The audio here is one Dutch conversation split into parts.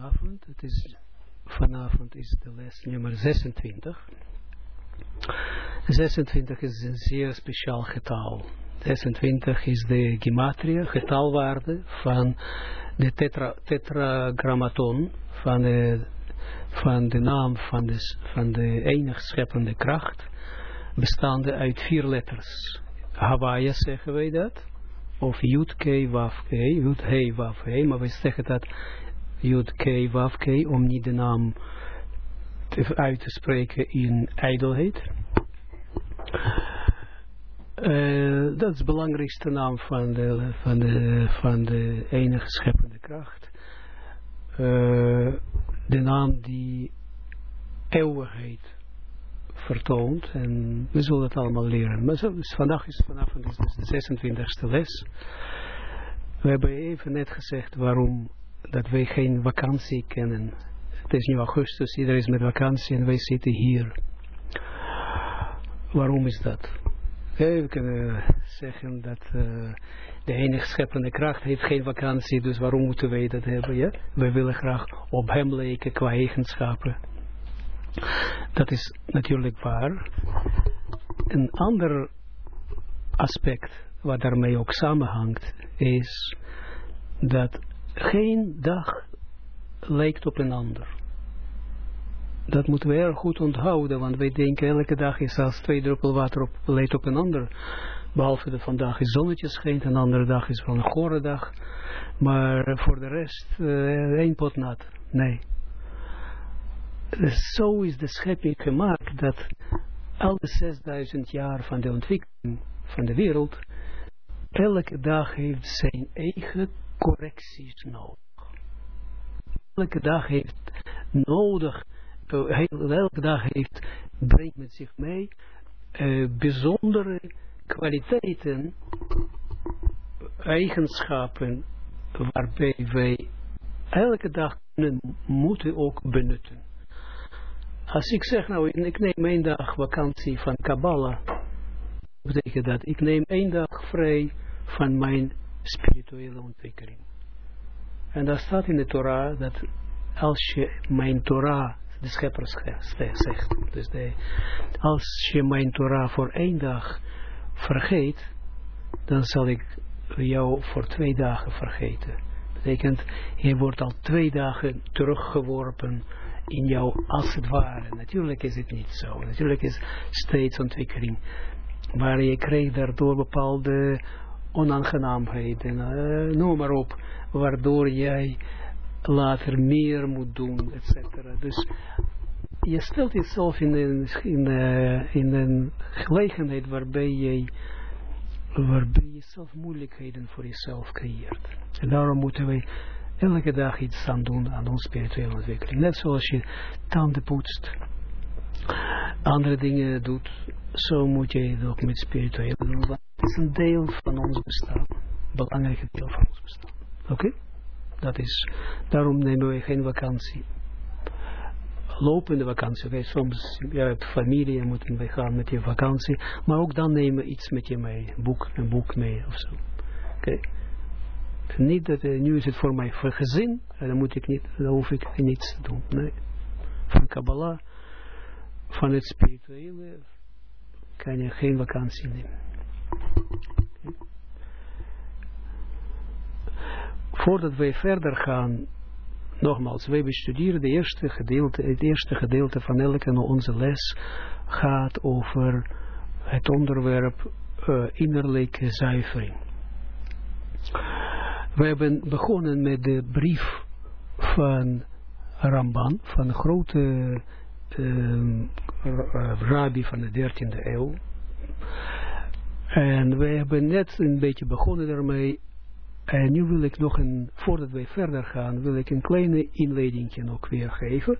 vanavond. Het is, vanavond is de les nummer 26. 26 is een zeer speciaal getal. 26 is de gematria, getalwaarde van de tetra, tetragrammaton, van de, van de naam van de, van de scheppende kracht, bestaande uit vier letters. Hawaii zeggen wij dat, of Yud K Waf K, Yud He Waf He, maar wij zeggen dat Yud K om niet de naam uit te spreken in ijdelheid. Uh, dat is de belangrijkste naam van de, van de, van de enige scheppende kracht. Uh, de naam die eeuwigheid vertoont. En we zullen het allemaal leren. Maar dus vandaag is vanavond is dus de 26e les. We hebben even net gezegd waarom dat wij geen vakantie kennen. Het is nu augustus, iedereen is met vakantie en wij zitten hier. Waarom is dat? we kunnen zeggen dat uh, de enige scheppende kracht heeft geen vakantie, dus waarom moeten wij dat hebben? Ja? Wij willen graag op hem lijken qua eigenschappen. Dat is natuurlijk waar. Een ander aspect wat daarmee ook samenhangt is dat geen dag lijkt op een ander. Dat moeten we erg goed onthouden, want wij denken elke dag is als twee druppel water op, lijkt op een ander. Behalve dat vandaag is zonnetje schijnt, een andere dag is wel een gore dag. Maar voor de rest, uh, één pot nat. Nee zo is de schepping gemaakt dat alle 6000 jaar van de ontwikkeling van de wereld, elke dag heeft zijn eigen correcties nodig. Elke dag heeft nodig, uh, elke dag heeft, brengt met zich mee uh, bijzondere kwaliteiten, eigenschappen, waarbij wij elke dag moeten ook benutten. Als ik zeg, nou, ik neem één dag vakantie van Kabbalah, betekent dat ik neem één dag vrij van mijn spirituele ontwikkeling. En dat staat in de Torah dat als je mijn Torah, de schepper zegt, dus de, als je mijn Torah voor één dag vergeet, dan zal ik jou voor twee dagen vergeten. Dat betekent, je wordt al twee dagen teruggeworpen in jou als het ware. Natuurlijk is het niet zo. Natuurlijk is steeds ontwikkeling. Maar je krijgt daardoor bepaalde onaangenaamheden, uh, noem maar op, waardoor jij later meer moet doen, etc. Dus je stelt jezelf in een, in, uh, in een gelegenheid waarbij je waarbij je zelf moeilijkheden voor jezelf creëert. En daarom moeten wij elke dag iets aan doen aan onze spirituele ontwikkeling. Net zoals je tanden poetst, andere dingen doet, zo moet je het ook met spiritueel doen. het is een deel van ons bestaan, belangrijk deel van ons bestaan. Oké? Dat is, daarom nemen wij geen vakantie. Lopende vakantie, wij soms, ja, hebt familie, moeten wij gaan met je vakantie, maar ook dan nemen iets met je mee, boek, een boek mee of zo. Oké? Niet dat, uh, nu is het voor mij voor gezin, en dan moet ik niet, dan hoef ik niets te doen. Nee. Van Kabbalah, van het spirituele, kan je geen vakantie nemen. Voordat wij verder gaan, nogmaals, wij bestuderen de eerste gedeelte, het eerste gedeelte van elke onze les gaat over het onderwerp uh, innerlijke zuivering. We hebben begonnen met de brief van Ramban, van grote uh, rabbi van de 13e eeuw. En we hebben net een beetje begonnen daarmee. En nu wil ik nog een, voordat wij verder gaan, wil ik een kleine inleiding ook weer geven.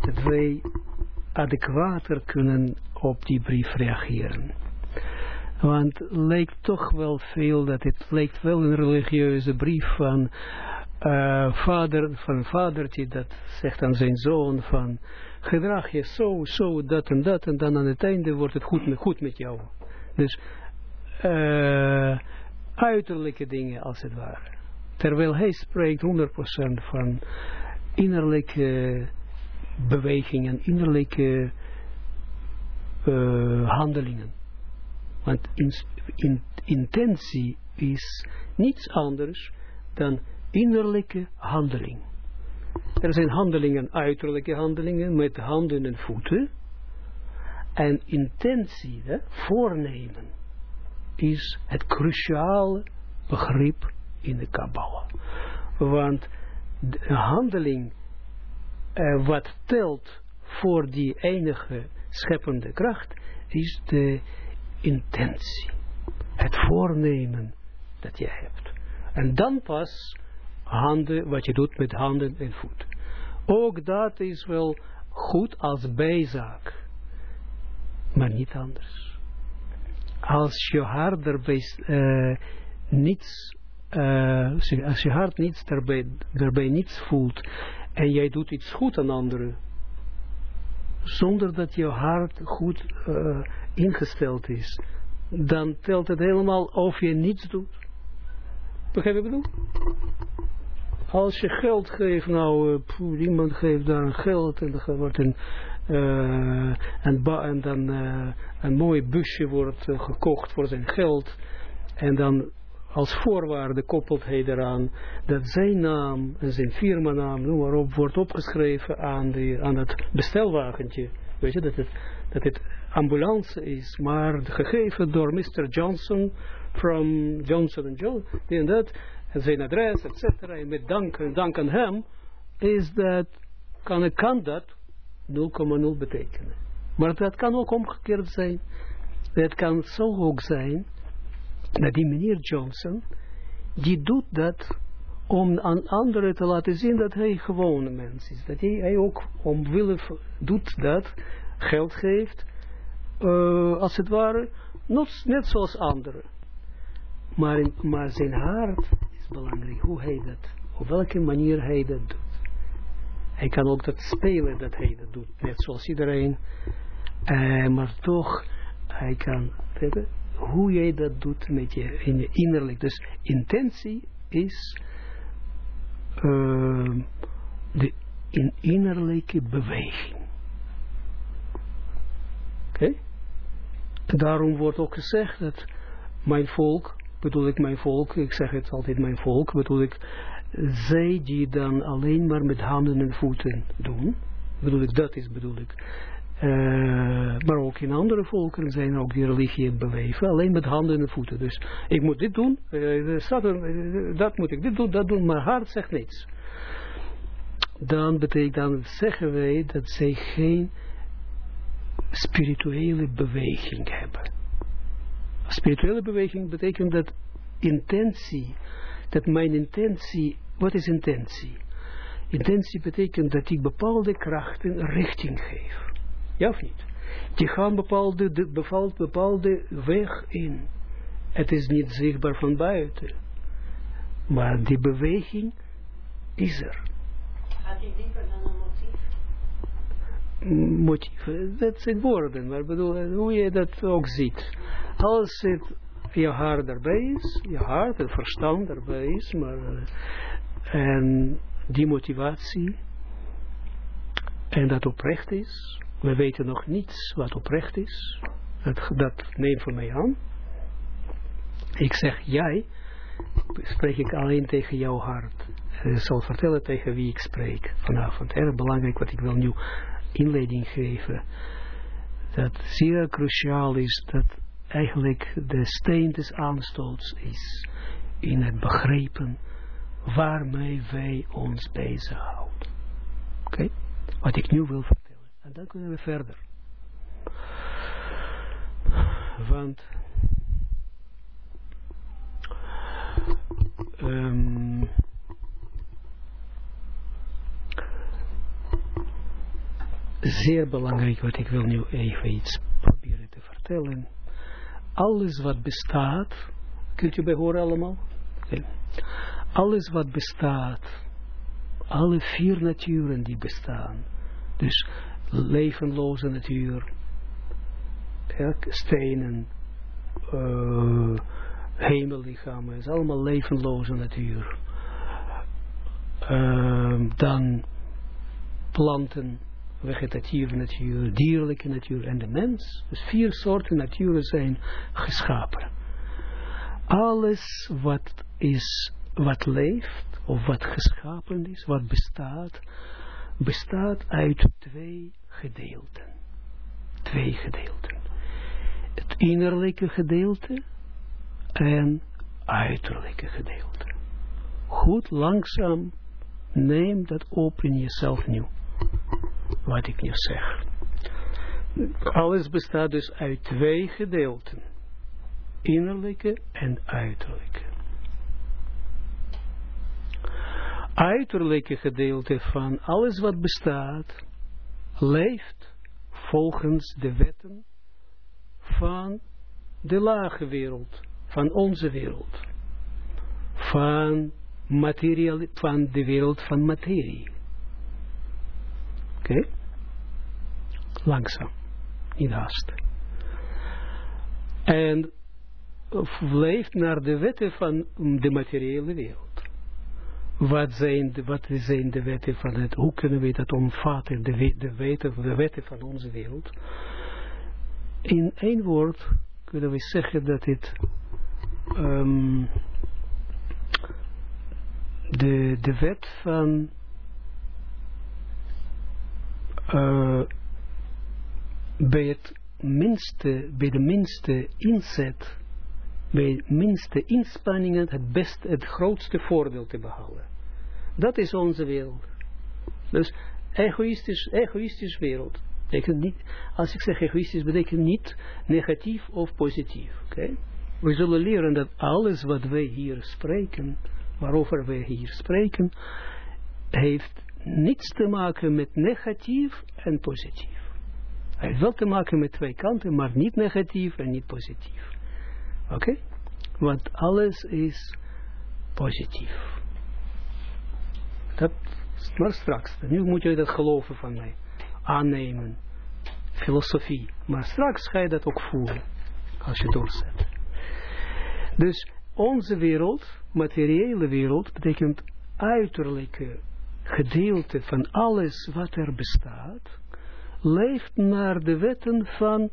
Dat wij adequater kunnen op die brief reageren. Want lijkt toch wel veel dat het lijkt wel een religieuze brief van uh, vader, van vadertje dat zegt aan zijn zoon van gedrag je zo, zo, dat en dat en dan aan het einde wordt het goed, goed met jou. Dus uh, uiterlijke dingen als het ware. Terwijl hij spreekt 100% van innerlijke bewegingen, innerlijke uh, handelingen. Want in, intentie is niets anders dan innerlijke handeling. Er zijn handelingen, uiterlijke handelingen, met handen en voeten. En intentie, hè, voornemen, is het cruciale begrip in de Kabbalah. Want de handeling, uh, wat telt voor die enige scheppende kracht, is de intentie. Het voornemen dat je hebt. En dan pas handen, wat je doet met handen en voeten. Ook dat is wel goed als bijzaak. Maar niet anders. Als je hart erbij, uh, niets, uh, als je hart niets daarbij, niets voelt en jij doet iets goed aan anderen, zonder dat je hart goed uh, ingesteld is, dan telt het helemaal of je niets doet. Begrijp je wat ik bedoel? Als je geld geeft, nou, uh, poeh, iemand geeft daar een geld en dan wordt een, uh, en, en, dan uh, een mooi busje wordt gekocht voor zijn geld en dan als voorwaarde koppelt hij eraan dat zijn naam en zijn firmanaam, noem maar op, wordt opgeschreven aan, de, aan het bestelwagentje. Weet je, dat het, dat het ambulance is, maar gegeven door Mr. Johnson from Johnson Johnson, die en dat, zijn adres, et cetera, en met dank, dank aan hem, is dat, kan, kan dat 0,0 betekenen. Maar dat kan ook omgekeerd zijn. Het kan zo ook zijn, dat die meneer Johnson, die doet dat om aan anderen te laten zien dat hij gewoon een mens is. Dat hij, hij ook omwille doet dat, geld geeft, uh, als het ware, net, net zoals anderen. Maar, in, maar zijn hart belangrijk, hoe hij dat, op welke manier hij dat doet. Hij kan ook dat spelen dat hij dat doet, net zoals iedereen. Uh, maar toch, hij kan, hoe jij dat doet met je, in je innerlijk. Dus intentie is uh, de in innerlijke beweging. Oké? Daarom wordt ook gezegd dat mijn volk, bedoel ik mijn volk, ik zeg het altijd mijn volk, bedoel ik, zij die dan alleen maar met handen en voeten doen, bedoel ik, dat is bedoel ik, uh, maar ook in andere volkeren zijn ook die religie beleven, alleen met handen en voeten. Dus ik moet dit doen, uh, dat moet ik dit doen, dat doen, maar hart zegt niets. Dan betekent, dan zeggen wij dat zij geen spirituele beweging hebben. Spirituele beweging betekent dat intentie, dat mijn intentie, wat is intentie? Intentie betekent dat ik bepaalde krachten richting geef. Ja of niet? Die gaan bepaalde, de, bepaald, bepaalde weg in. Het is niet zichtbaar van buiten. Maar die beweging is er. Gaat die dieper dan een motief? Motief, dat zijn woorden, maar bedoel, hoe je dat ook ziet. Als het je hart erbij is, je hart en verstand erbij is, maar en die motivatie en dat oprecht is, we weten nog niets wat oprecht is. Dat, dat neem voor mij aan. Ik zeg jij, spreek ik alleen tegen jouw hart. Ik zal vertellen tegen wie ik spreek vanavond. Erg belangrijk wat ik wil nu inleiding geven. Dat zeer cruciaal is dat eigenlijk de steen des aanstoots is in het begrepen waarmee wij ons bezighouden. Oké? Wat ik nu wil vertellen. En dan kunnen we verder. Want um, zeer belangrijk wat ik wil nu even iets proberen te vertellen. Alles wat bestaat, kunt u bij horen allemaal? Alles wat bestaat, alle vier naturen die bestaan, dus levenloze natuur, stenen, uh, hemellichamen, is allemaal levenloze natuur. Uh, dan planten, vegetatieve natuur, dierlijke natuur en de mens. Dus vier soorten naturen zijn geschapen. Alles wat is, wat leeft, of wat geschapen is, wat bestaat, bestaat uit twee gedeelten. Twee gedeelten. Het innerlijke gedeelte en uiterlijke gedeelte. Goed langzaam neem dat op in jezelf nieuw. Wat ik nu zeg. Alles bestaat dus uit twee gedeelten. Innerlijke en uiterlijke. Uiterlijke gedeelte van alles wat bestaat, leeft volgens de wetten van de lage wereld, van onze wereld, van, van de wereld van materie. Oké? Okay? Langzaam, niet haast. En leeft naar de wetten van de materiële wereld. Wat zijn, de, wat zijn de wetten van het, hoe kunnen we dat omvatten, de, de, wetten, de wetten van onze wereld? In één woord kunnen we zeggen dat het um, de, de wet van uh, bij het minste, bij de minste inzet, bij de minste inspanningen het beste, het grootste voordeel te behalen. Dat is onze wereld. Dus egoïstisch, egoïstisch wereld. Betekent niet, als ik zeg egoïstisch, betekent niet negatief of positief. Okay? We zullen leren dat alles wat wij hier spreken, waarover wij hier spreken, heeft niets te maken met negatief en positief. Hij heeft wel te maken met twee kanten, maar niet negatief en niet positief. Oké? Want alles is positief. Dat maar straks. Nu moet je dat geloven van mij. Aannemen. Filosofie. Maar straks ga je dat ook voelen. Als je doorzet. Dus onze wereld, materiële wereld, betekent uiterlijke gedeelte van alles wat er bestaat, leeft naar de wetten van,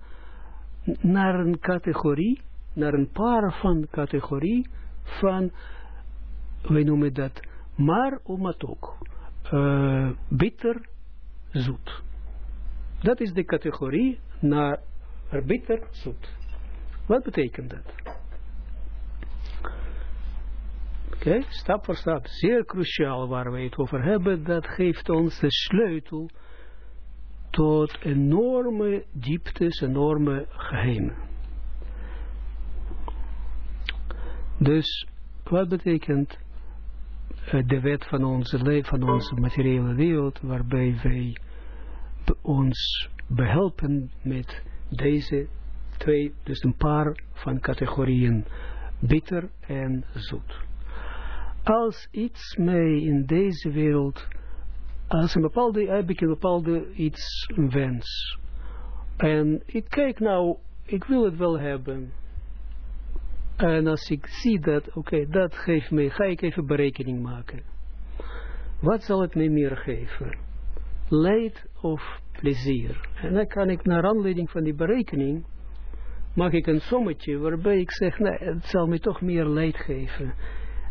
naar een categorie, naar een paar van categorie van, wij noemen dat, maar ook uh, bitter, zoet. Dat is de categorie naar bitter, zoet. Wat betekent dat? Oké, stap voor stap, zeer cruciaal waar we het over hebben, dat geeft ons de sleutel tot enorme dieptes, enorme geheimen. Dus, wat betekent uh, de wet van onze leven, van onze materiële wereld, waarbij wij ons behelpen met deze twee, dus een paar van categorieën, bitter en zoet. Als iets mij in deze wereld, als een bepaalde, heb ik een bepaalde iets, wens. En ik kijk nou, ik wil het wel hebben. En als ik zie dat, oké, dat geeft me, ga ik even berekening maken. Wat zal het me meer geven? Leid of plezier? En dan kan ik naar aanleiding van die berekening, maak ik een sommetje waarbij ik zeg, nee, het zal me toch meer leid geven.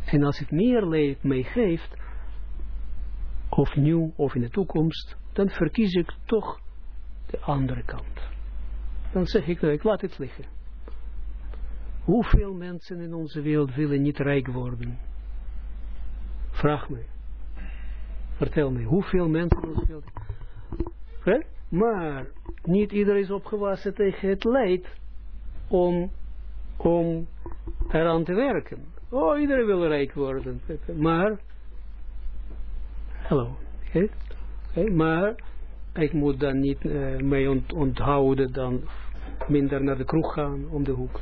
En als het meer leid mij geeft, of nieuw of in de toekomst, dan verkies ik toch de andere kant. Dan zeg ik, nou, ik laat het liggen. Hoeveel mensen in onze wereld willen niet rijk worden? Vraag me. Vertel me, hoeveel mensen in onze wereld... Maar niet iedereen is opgewassen tegen het leid om, om eraan te werken. Oh, iedereen wil rijk worden. Maar, hallo, okay? Maar ik moet dan niet uh, mij onthouden dan minder naar de kroeg gaan om de hoek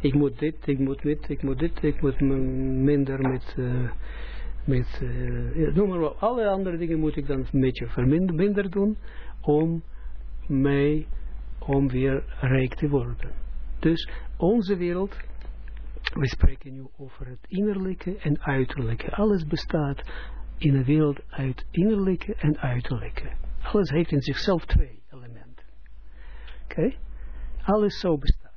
ik moet dit, ik moet dit, ik moet dit, ik moet minder met, uh, met uh, noem maar op, alle andere dingen moet ik dan een beetje verminder minder doen, om mij, om weer rijk te worden. Dus onze wereld, we spreken nu over het innerlijke en uiterlijke. Alles bestaat in een wereld uit innerlijke en uiterlijke. Alles heeft in zichzelf twee elementen. Oké? Alles zo bestaat.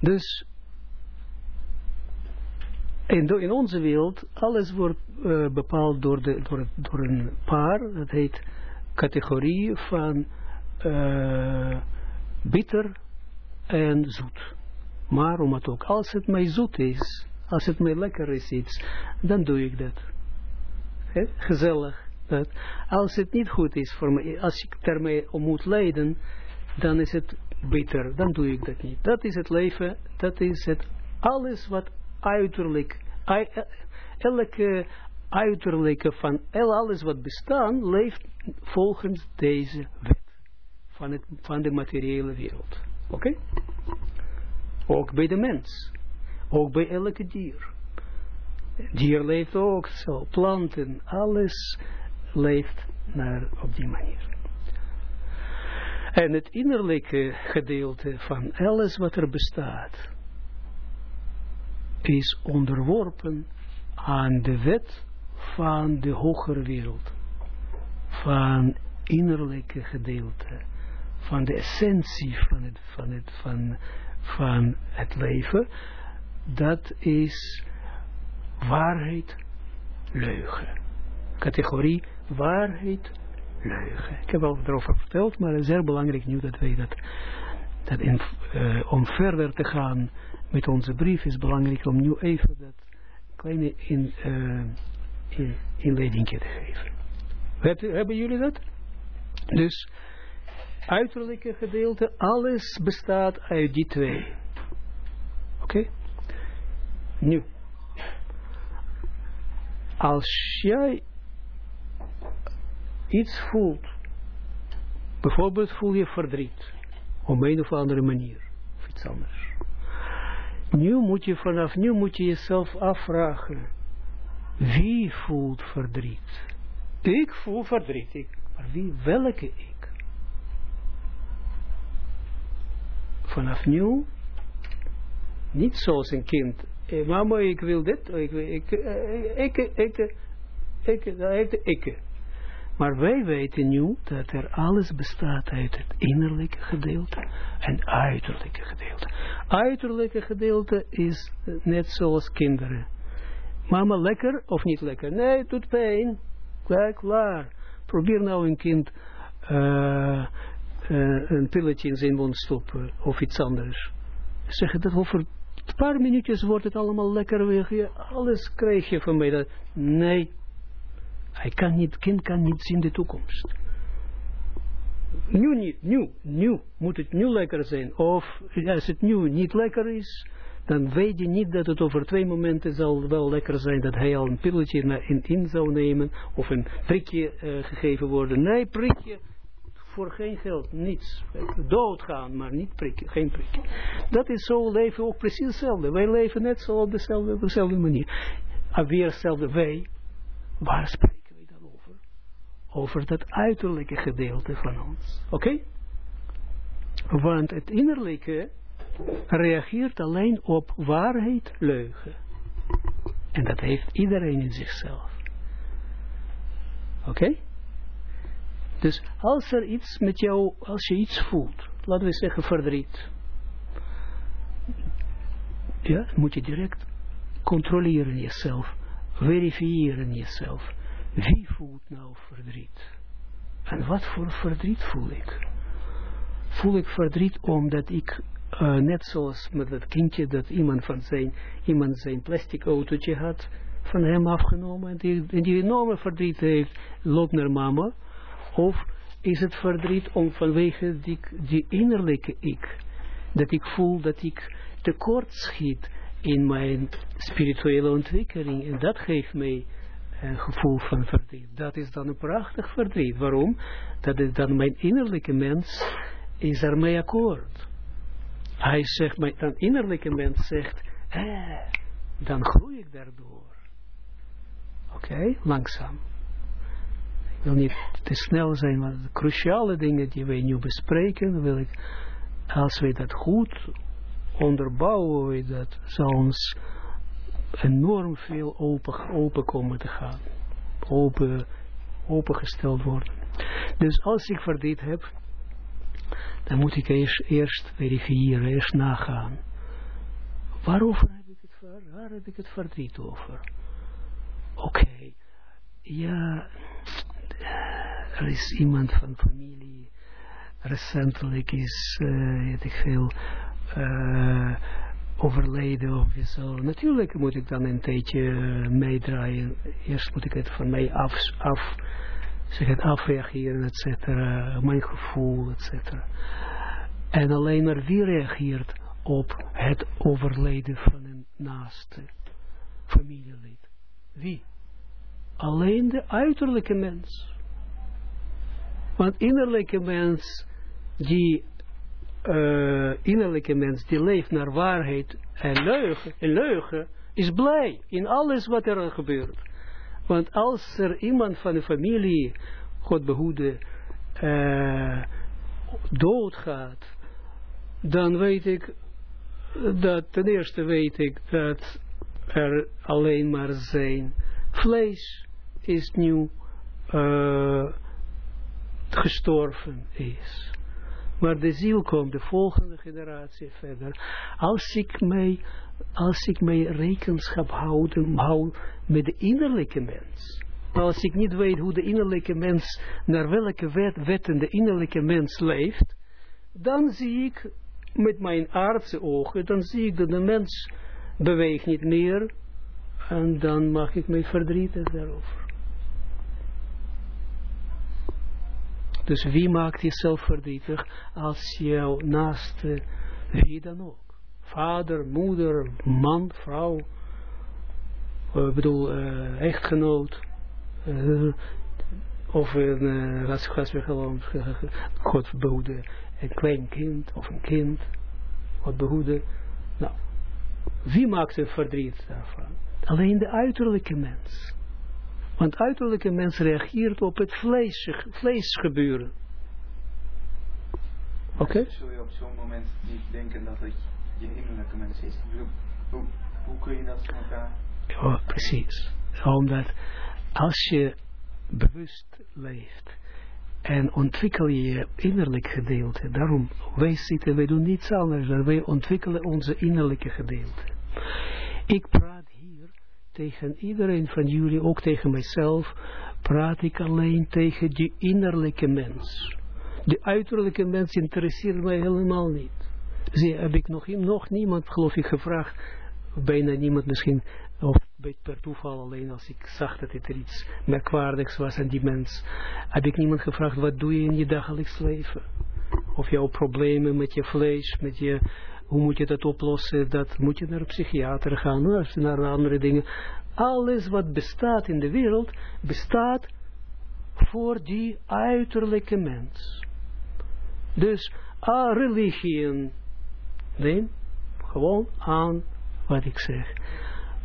Dus in, in onze wereld, alles wordt uh, bepaald door, de, door, door een paar, dat heet categorie van uh, bitter en zoet. Maar omdat ook als het mij zoet is, als het mij lekker is dan doe ik dat. He? Gezellig. Dat. Als het niet goed is voor mij, als ik ermee om moet lijden, dan is het bitter, dan doe ik dat niet. Dat is het leven, dat is het alles wat uiterlijk, elke uiterlijke van alles wat bestaan, leeft volgens deze wet van, het, van de materiële wereld. Oké? Ook bij de mens. Ook bij elke dier. Dier leeft ook zo. Planten, alles leeft naar, op die manier. En het innerlijke gedeelte van alles wat er bestaat, is onderworpen aan de wet van de hogere wereld. Van innerlijke gedeelte. Van de essentie van het, van het, van, van het leven. Dat is waarheid, leugen. Categorie waarheid, leugen. Ik heb al erover verteld, maar het is heel belangrijk nu dat wij dat, dat in, uh, om verder te gaan met onze brief is belangrijk om nu even dat kleine in, uh, in, inleiding te geven. Hebben jullie dat? Dus uiterlijke gedeelte, alles bestaat uit die twee. Oké? Nu. Als jij iets voelt, bijvoorbeeld voel je verdriet, op een of andere manier, of iets anders. Nu moet je vanaf nu moet je jezelf afvragen, wie voelt verdriet? Ik voel verdriet, ik, maar wie, welke ik? vanaf nu, niet zoals een kind, eh, mama ik wil dit, oh, eh, ik ik, ik, ik, ik, dat ik. Maar wij weten nu dat er alles bestaat uit het innerlijke gedeelte en uiterlijke gedeelte. Uiterlijke gedeelte is net zoals kinderen. Mama, lekker of niet lekker? Nee, het doet pijn. Klaar, klaar. Probeer nou een kind eh, uh, een pilletje in zijn mond stoppen of iets anders. Zeg dat over een paar minuutjes wordt het allemaal lekker weer. Alles krijg je van mij. Dat, nee, hij kan niet, kind kan niet zien de toekomst. Nu niet, nu, nu moet het nu lekker zijn. Of als het nu niet lekker is, dan weet je niet dat het over twee momenten zal wel lekker zijn dat hij al een pilletje in, in zou nemen of een prikje uh, gegeven worden. Nee, prikje voor geen geld, niets. Doodgaan, maar niet prikken, geen prikje. Dat is zo leven ook precies hetzelfde. Wij leven net zo op dezelfde, op dezelfde manier. Weer hetzelfde wij. Waar spreken over dat uiterlijke gedeelte van ons. Oké? Want het innerlijke reageert alleen op waarheid, leugen. En dat heeft iedereen in zichzelf. Oké? Dus als er iets met jou, als je iets voelt, laten we zeggen verdriet. Ja, moet je direct controleren jezelf, verifiëren jezelf. Wie voelt nou verdriet? En wat voor verdriet voel ik? Voel ik verdriet omdat ik, uh, net zoals met dat kindje dat iemand van zijn, iemand zijn plastic autootje had, van hem afgenomen en die, en die enorme verdriet heeft, loopt naar mama? Of is het verdriet om vanwege die, die innerlijke ik, dat ik voel dat ik tekort schiet in mijn spirituele ontwikkeling en dat geeft mij een gevoel van verdriet. Dat is dan een prachtig verdriet. Waarom? Dat is dan mijn innerlijke mens is ermee akkoord. Hij zegt, mijn innerlijke mens zegt, eh, dan groei ik daardoor. Oké, langzaam. Wil niet te snel zijn, maar de cruciale dingen die wij nu bespreken, wil ik, als wij dat goed onderbouwen, dat zal ons enorm veel open, open komen te gaan. Open, opengesteld worden. Dus als ik verdriet heb, dan moet ik eerst, eerst verifiëren, eerst nagaan. Waarover heb ik het, waar heb ik het verdriet over? Oké, ja, er is iemand van familie, recentelijk is, uh, weet ik veel, uh, overleden of zo. Natuurlijk moet ik dan een tijdje meedraaien. Eerst moet ik het van mij af, af zeg het afreageren, et cetera, mijn gevoel, et cetera. En alleen maar wie reageert op het overlijden van een naaste familielid? Wie? Alleen de uiterlijke mens. Want innerlijke mens, die uh, innerlijke mens, die leeft naar waarheid en leugen, en leugen, is blij in alles wat er gebeurt. Want als er iemand van de familie, God behoede, uh, doodgaat, dan weet ik dat, ten eerste weet ik dat er alleen maar zijn vlees is nu uh, gestorven is. Maar de ziel komt de volgende generatie verder. Als ik mij, als ik mij rekenschap houden, hou met de innerlijke mens. Als ik niet weet hoe de innerlijke mens, naar welke wet, wetten de innerlijke mens leeft, dan zie ik met mijn aardse ogen, dan zie ik dat de mens beweegt niet meer en dan mag ik mij verdrieten daarover. Dus wie maakt jezelf verdrietig als jouw naaste, wie dan ook. Vader, moeder, man, vrouw, ik uh, bedoel, uh, echtgenoot, uh, of een, uh, God behoede, een klein kind of een kind, God behoede. Nou, wie maakt een verdriet daarvan? Alleen de uiterlijke mens. Want uiterlijke mens reageert op het vlees, vleesgebeuren. Oké? Okay? Zul je op zo'n moment niet denken dat het je innerlijke mens is? Hoe, hoe kun je dat van elkaar... Ja, precies. Omdat als je bewust leeft en ontwikkel je je innerlijk gedeelte, daarom, wij zitten, wij doen niets anders dan wij ontwikkelen onze innerlijke gedeelte. Ik praat tegen iedereen van jullie, ook tegen mijzelf, praat ik alleen tegen die innerlijke mens. De uiterlijke mens interesseert mij helemaal niet. Zie, heb ik nog, nog niemand, geloof ik, gevraagd, bijna niemand misschien, of per toeval alleen als ik zag dat het er iets merkwaardigs was aan die mens, heb ik niemand gevraagd, wat doe je in je dagelijks leven? Of jouw problemen met je vlees, met je hoe moet je dat oplossen? Dat moet je naar een psychiater gaan, naar andere dingen. Alles wat bestaat in de wereld, bestaat voor die uiterlijke mens. Dus a religieën, neem gewoon aan wat ik zeg.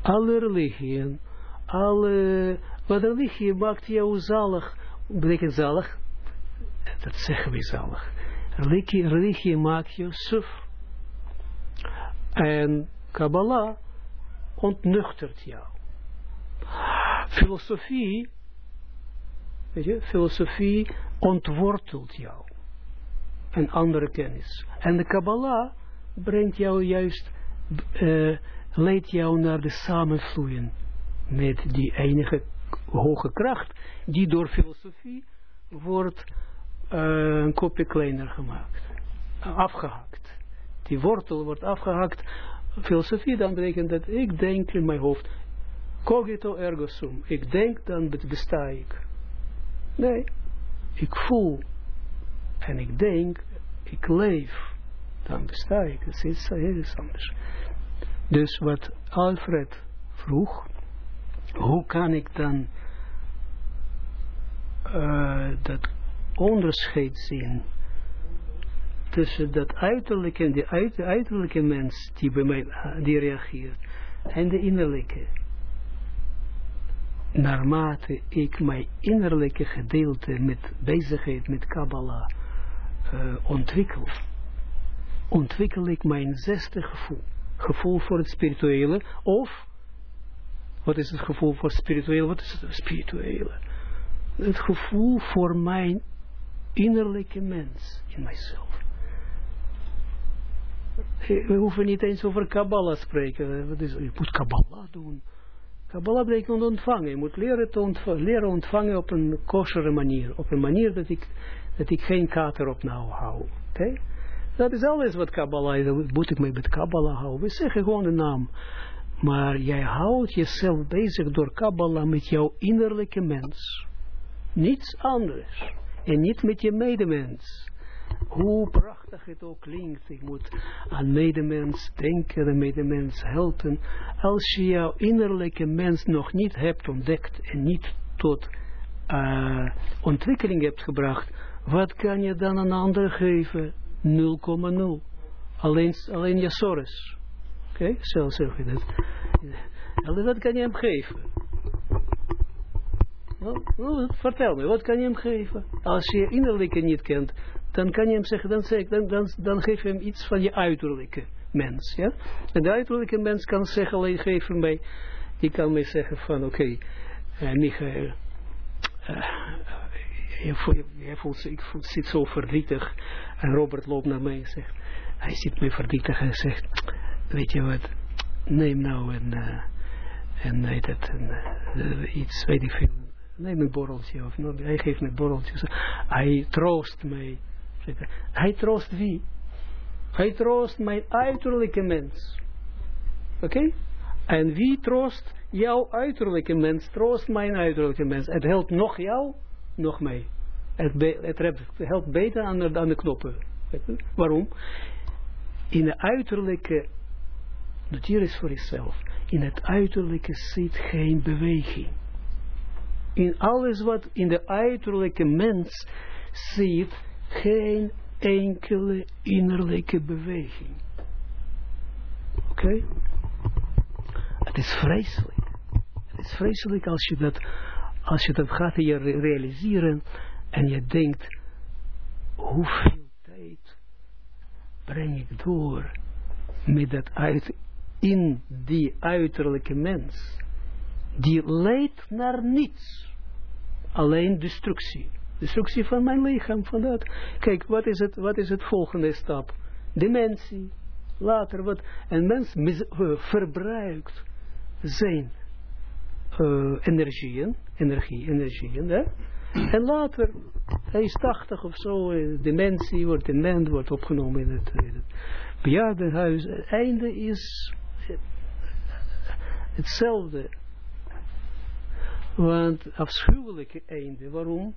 Alle religieën, alle, religie maakt jou zalig, betekent zalig, dat zeggen we zalig. Religie, religie maakt je suf. En Kabbalah ontnuchtert jou. Filosofie, weet je, filosofie ontwortelt jou. En andere kennis. En de Kabbalah brengt jou juist, uh, leidt jou naar de samenvloeien met die enige hoge kracht, die door filosofie wordt uh, een kopje kleiner gemaakt, afgehakt die wortel wordt afgehakt, filosofie dan betekent dat ik denk in mijn hoofd, cogito ergo sum, ik denk dan besta ik. Nee, ik voel en ik denk, ik leef, dan besta ik. Dat is iets anders. Dus wat Alfred vroeg, hoe kan ik dan uh, dat onderscheid zien tussen dat uiterlijke, de uiterlijke mens die bij mij die reageert en de innerlijke. Naarmate ik mijn innerlijke gedeelte met bezigheid met Kabbalah uh, ontwikkel, ontwikkel ik mijn zesde gevoel. Gevoel voor het spirituele of wat is het gevoel voor spirituele? Wat is het spirituele? het gevoel voor mijn innerlijke mens in mijzelf. We hoeven niet eens over Kabbalah spreken. Je moet Kabbalah doen. Kabbalah betekent ontvangen. Je moet leren, te ontvangen, leren ontvangen op een kosheren manier. Op een manier dat ik, dat ik geen kater op nou hou. Oké? Dat is alles wat Kabbalah is. Moet ik me met Kabbalah houden. We zeggen gewoon een naam. Maar jij houdt jezelf bezig door Kabbalah met jouw innerlijke mens. Niets anders. En niet met je medemens. Hoe prachtig het ook klinkt. Ik moet aan medemens denken, de medemens helpen. Als je jouw innerlijke mens nog niet hebt ontdekt en niet tot uh, ontwikkeling hebt gebracht, wat kan je dan aan anderen geven? 0,0. Alleen, alleen Jasores. Oké, okay? zo zeg je dat. Dat kan je hem geven. Vertel me, wat kan je hem geven? Als je innerlijke niet kent, dan kan je hem zeggen, dan, zeg, dan, dan, dan geef je hem iets van je uiterlijke mens. Ja? En de uiterlijke mens kan zeggen, alleen hem mij, die kan mij zeggen van, oké, okay, uh, Michael, voelt, ik voel, zit zo verdrietig. En Robert loopt naar mij en zegt, hij zit mij verdrietig en zegt, weet je wat, neem nou een, uh, en heet het, een, iets, weet ik veel, neem een borreltje, of nou, hij geeft me een borreltje, hij troost mij. Hij troost wie? Hij troost mijn uiterlijke mens. Oké? En wie troost jouw uiterlijke mens? Troost mijn uiterlijke mens. Het helpt nog jou, nog mij. Het, het helpt beter aan de, aan de knoppen. Waarom? In de uiterlijke, natuur is voor jezelf. In het uiterlijke zit geen beweging. In alles wat in de uiterlijke mens zit, geen enkele innerlijke beweging. Oké? Okay? Het is vreselijk. Het is vreselijk als je dat, als je dat gaat realiseren en je denkt, hoeveel tijd breng ik door met dat uit, in die uiterlijke mens. Die leidt naar niets. Alleen destructie destructie van mijn lichaam, van dat. Kijk, wat is het, wat is het volgende stap? Dementie. Later, wat een mens uh, verbruikt zijn uh, energieën, energie, energieën, hè? En later, hij is 80 of zo, uh, dementie wordt, dement wordt opgenomen in het, in het bejaardenhuis. Het einde is hetzelfde. Want afschuwelijke einde, waarom?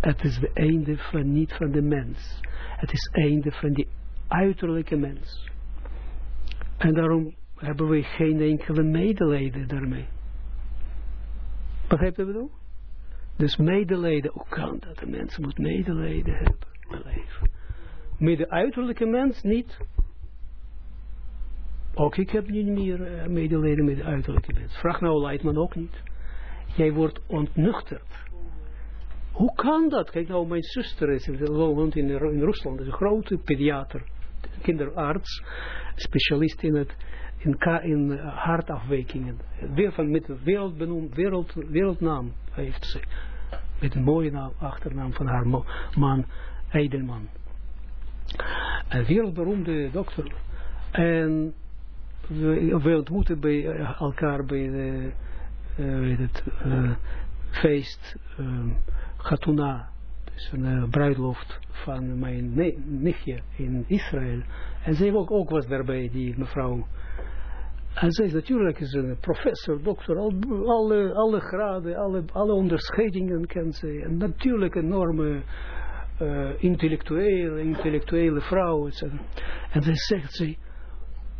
Het is het einde van niet van de mens. Het is einde van die uiterlijke mens. En daarom hebben we geen enkele medelijden daarmee. Begrijp je wat ik bedoel? Dus medelijden, hoe kan dat? De mens moet medelijden hebben. Leven. Met de uiterlijke mens niet. Ook ik heb niet meer medelijden met de uiterlijke mens. Vraag nou Leidman ook niet. Jij wordt ontnuchterd. Hoe kan dat? Kijk nou, mijn zuster is, woont in, in Rusland, is een grote pediater, kinderarts, specialist in het, in, in hartafwijkingen. Weer van met wereldbenoemd, wereld, wereldnaam heeft ze. Met een mooie naam, achternaam van haar man, Eidelman. Een wereldberoemde dokter. En we, we ontmoeten bij elkaar bij de uh, het, uh, feest uh, Gatuna, dus een uh, bruiloft van mijn nichtje in Israël. En zij ook, ook was daarbij, die mevrouw. En zij is natuurlijk is een professor, dokter, al, alle, alle graden, alle, alle onderscheidingen kent ze. En natuurlijk een enorme uh, intellectuele, intellectuele vrouw. En zij zegt ze,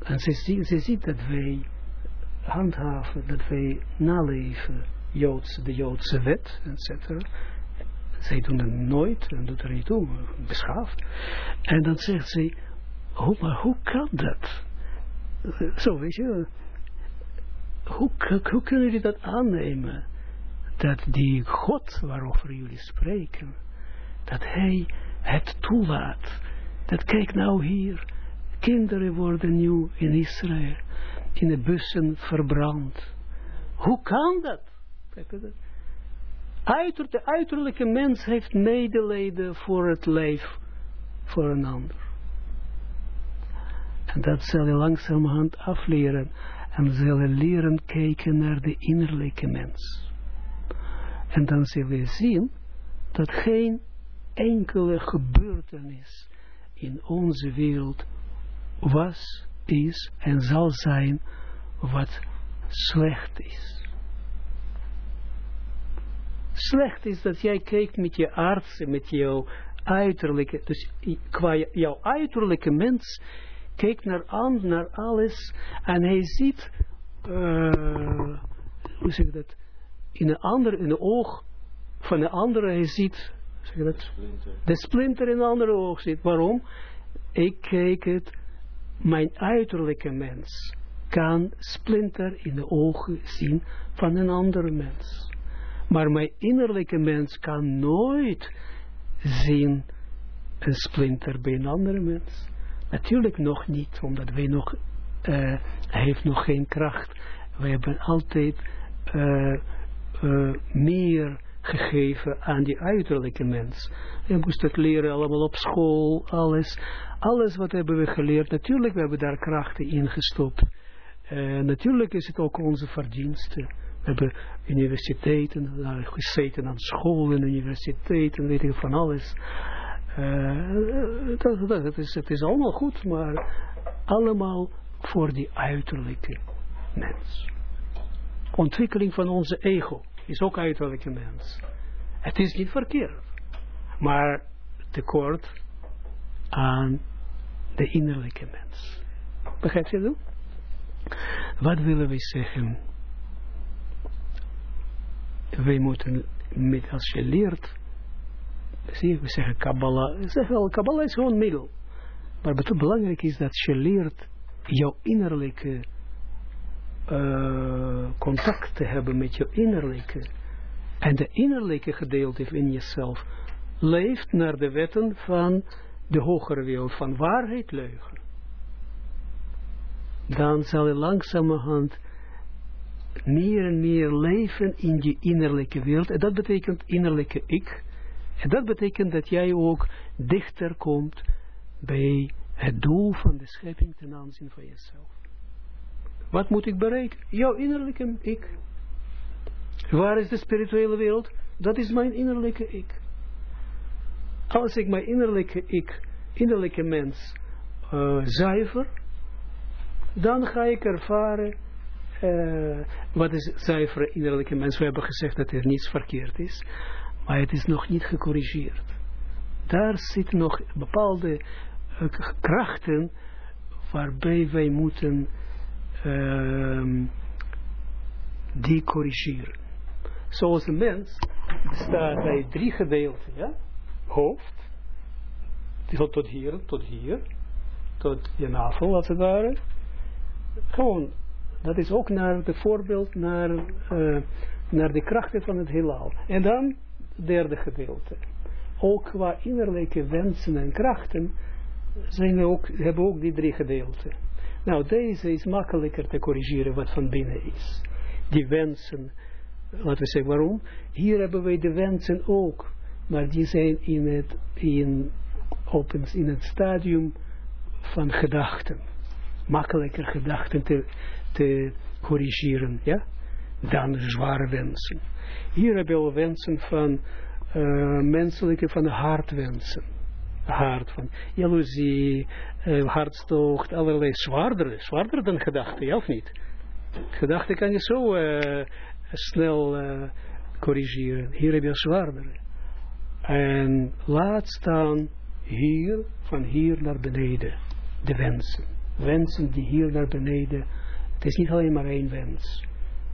en ze, ze ziet dat wij handhaven, dat wij naleven Joods, de Joodse wet, etc. Zij doen het nooit, en doet er niet toe, beschaafd. En dan zegt zij, hoe, maar hoe kan dat? Zo, weet je, hoe, hoe kunnen jullie dat aannemen? Dat die God waarover jullie spreken, dat hij het toelaat. Dat kijk nou hier, kinderen worden nu in Israël in de bussen verbrand. Hoe kan dat? De uiterlijke mens heeft medelijden voor het leven voor een ander. En dat zal je langzamerhand afleren. En zullen leren kijken naar de innerlijke mens. En dan zullen we zien dat geen enkele gebeurtenis in onze wereld was, is en zal zijn wat slecht is. Slecht is dat jij kijkt met je artsen, met jouw uiterlijke, dus qua jouw uiterlijke mens kijkt naar, aan, naar alles en hij ziet, uh, hoe zeg ik dat, in een ander, in de oog van een andere, hij ziet, zeg dat, de splinter in een andere oog zit. Waarom? Ik kijk het, mijn uiterlijke mens kan splinter in de ogen zien van een andere mens. Maar mijn innerlijke mens kan nooit zien een splinter bij een andere mens. Natuurlijk nog niet, omdat wij nog, uh, hij heeft nog geen kracht. We hebben altijd uh, uh, meer gegeven aan die uiterlijke mens. Je moest het leren allemaal op school, alles. Alles wat hebben we geleerd. Natuurlijk, we hebben daar krachten in gestopt. natuurlijk is het ook onze verdiensten. We hebben universiteiten, nou, gezeten aan scholen, universiteiten, weet ik van alles. Uh, dat, dat, het, is, het is allemaal goed, maar allemaal voor die uiterlijke mens. Ontwikkeling van onze ego is ook uiterlijke mens. Het is niet verkeerd, maar tekort aan de innerlijke mens. Begrijp je dat? Wat willen we zeggen? Wij moeten, met, als je leert, zie je, we zeggen Kabbalah, we zeggen Kabbalah is gewoon middel. Maar het belangrijk is dat je leert jouw innerlijke uh, contact te hebben met je innerlijke. En de innerlijke gedeelte in jezelf leeft naar de wetten van de hogere wereld, van waarheid, leugen. Dan zal je langzamerhand meer en meer leven in die innerlijke wereld. En dat betekent innerlijke ik. En dat betekent dat jij ook dichter komt bij het doel van de schepping ten aanzien van jezelf. Wat moet ik bereiken? Jouw innerlijke ik. Waar is de spirituele wereld? Dat is mijn innerlijke ik. Als ik mijn innerlijke ik, innerlijke mens, uh, zuiver, dan ga ik ervaren, uh, wat is zuivere innerlijke mens? We hebben gezegd dat er niets verkeerd is, maar het is nog niet gecorrigeerd. Daar zitten nog bepaalde uh, krachten waarbij wij moeten uh, die corrigeren. Zoals een mens bestaat uit drie gedeelten, ja? Hoofd, tot, tot hier, tot hier, tot je navel als het ware. Gewoon, dat is ook naar de voorbeeld, naar, uh, naar de krachten van het heelal. En dan, derde gedeelte. Ook qua innerlijke wensen en krachten, zijn we ook, hebben ook die drie gedeelten. Nou, deze is makkelijker te corrigeren wat van binnen is. Die wensen, laten we zeggen waarom. Hier hebben wij de wensen ook, maar die zijn in het, in, op in het stadium van gedachten. Makkelijker gedachten te, te corrigeren, ja, dan zware wensen. Hier hebben we wensen van uh, menselijke, van hartwensen hart, van jaloezie, uh, hartstocht, allerlei zwaardere, zwaarder dan gedachten, ja of niet? Gedachten kan je zo snel corrigeren. Hier heb je zwaardere. En laat staan hier, van hier naar beneden, de wensen. Wensen die hier naar beneden, het is niet alleen maar één wens,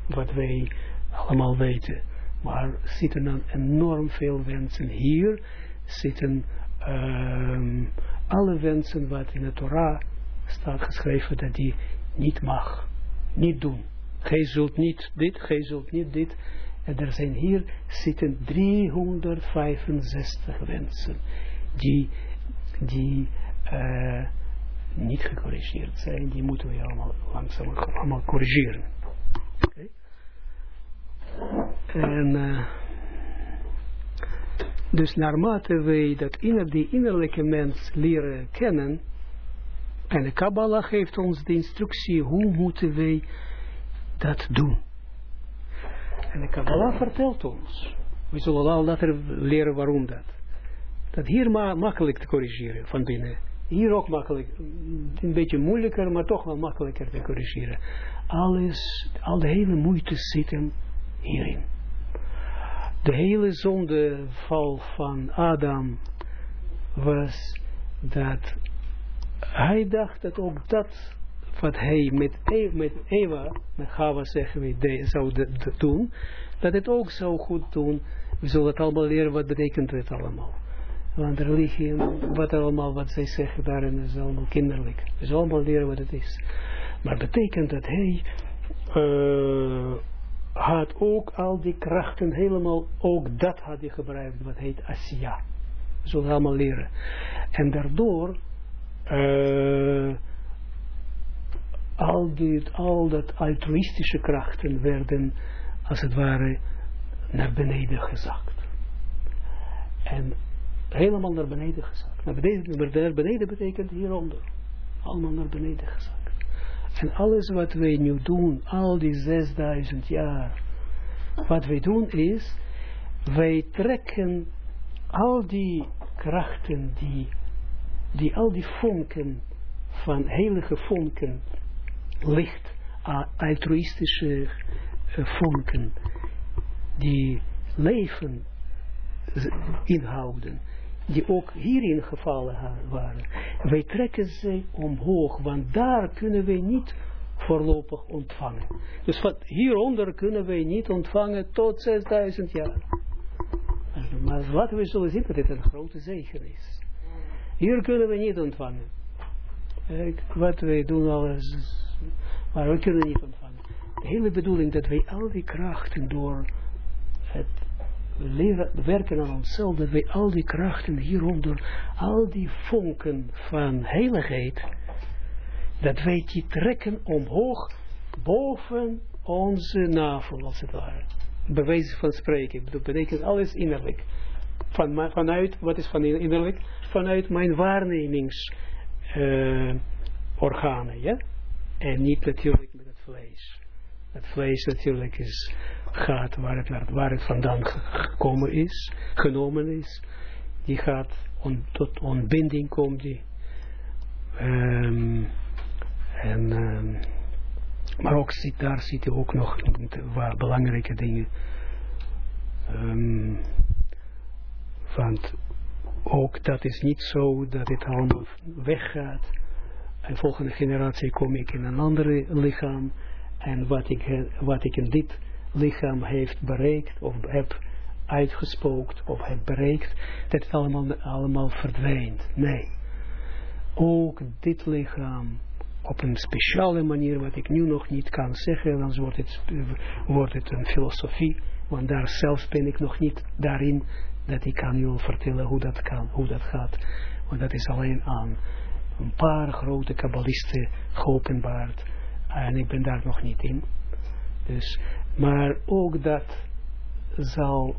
wat wij allemaal weten, maar zitten dan enorm veel wensen. Hier zitten um, alle wensen wat in de Torah staat geschreven dat die niet mag, niet doen. Gij zult niet dit, gij zult niet dit. En er zijn hier zitten 365 wensen die, die uh, niet gecorrigeerd zijn. Die moeten we allemaal langzaam allemaal corrigeren. Okay. En uh, dus naarmate wij dat inner, die innerlijke mens leren kennen, en de Kabbalah geeft ons de instructie, hoe moeten wij dat doen. En de Kabbalah vertelt ons, we zullen al later leren waarom dat. Dat hier ma makkelijk te corrigeren van binnen. Hier ook makkelijk, een beetje moeilijker, maar toch wel makkelijker te corrigeren. Alles, al de hele moeite zitten hierin. De hele zondeval van Adam was dat hij dacht dat ook dat wat hij met, e met Eva, met Gava zeggen we, zou de, doen, dat het ook zou goed doen. We zullen het allemaal leren, wat betekent het allemaal. Want religie, wat allemaal, wat zij zeggen daarin, is allemaal kinderlijk. We zullen allemaal leren wat het is. Maar betekent dat hij uh, had ook al die krachten helemaal, ook dat had hij gebruikt, wat heet Asiya. We zullen allemaal leren. En daardoor, uh, al, die, al dat altruïstische krachten werden, als het ware, naar beneden gezakt. En helemaal naar beneden gezakt. Naar beneden, naar beneden betekent hieronder. Allemaal naar beneden gezakt. En alles wat wij nu doen, al die 6000 jaar, wat wij doen is, wij trekken al die krachten, die, die al die vonken, van heilige vonken, licht, altruïstische vonken, die leven inhouden, die ook hierin gevallen waren. Wij trekken ze omhoog, want daar kunnen wij niet voorlopig ontvangen. Dus wat hieronder kunnen wij niet ontvangen tot 6000 jaar. Maar laten we zullen zien dat dit een grote zegen is. Hier kunnen we niet ontvangen. wat wij doen alles, maar we kunnen niet ontvangen. De hele bedoeling dat wij al die krachten door het leren werken aan onszelf, dat wij al die krachten hieronder, al die vonken van heiligheid, dat wij die trekken omhoog boven onze navel, als het ware. Bewijs van spreken, dat betekent alles innerlijk. Van, vanuit, wat is van innerlijk? Vanuit mijn waarnemingsorganen, uh, ja? En niet natuurlijk met het vlees. Het vlees natuurlijk is gaat waar het, waar het vandaan gekomen is, genomen is. Die gaat on, tot ontbinding komt die. Um, en, um, maar ook zit, daar zitten ook nog waar belangrijke dingen. Um, want ook dat is niet zo dat het allemaal weggaat. En volgende generatie kom ik in een andere lichaam. En wat ik, wat ik in dit lichaam heeft bereikt, of heb uitgespookt, of heb bereikt, dat het allemaal, allemaal verdwijnt. Nee. Ook dit lichaam, op een speciale manier, wat ik nu nog niet kan zeggen, dan wordt het, wordt het een filosofie, want daar zelfs ben ik nog niet daarin, dat ik kan u vertellen hoe dat kan, hoe dat gaat. Want dat is alleen aan een paar grote kabbalisten geopenbaard. En ik ben daar nog niet in. Dus maar ook dat zal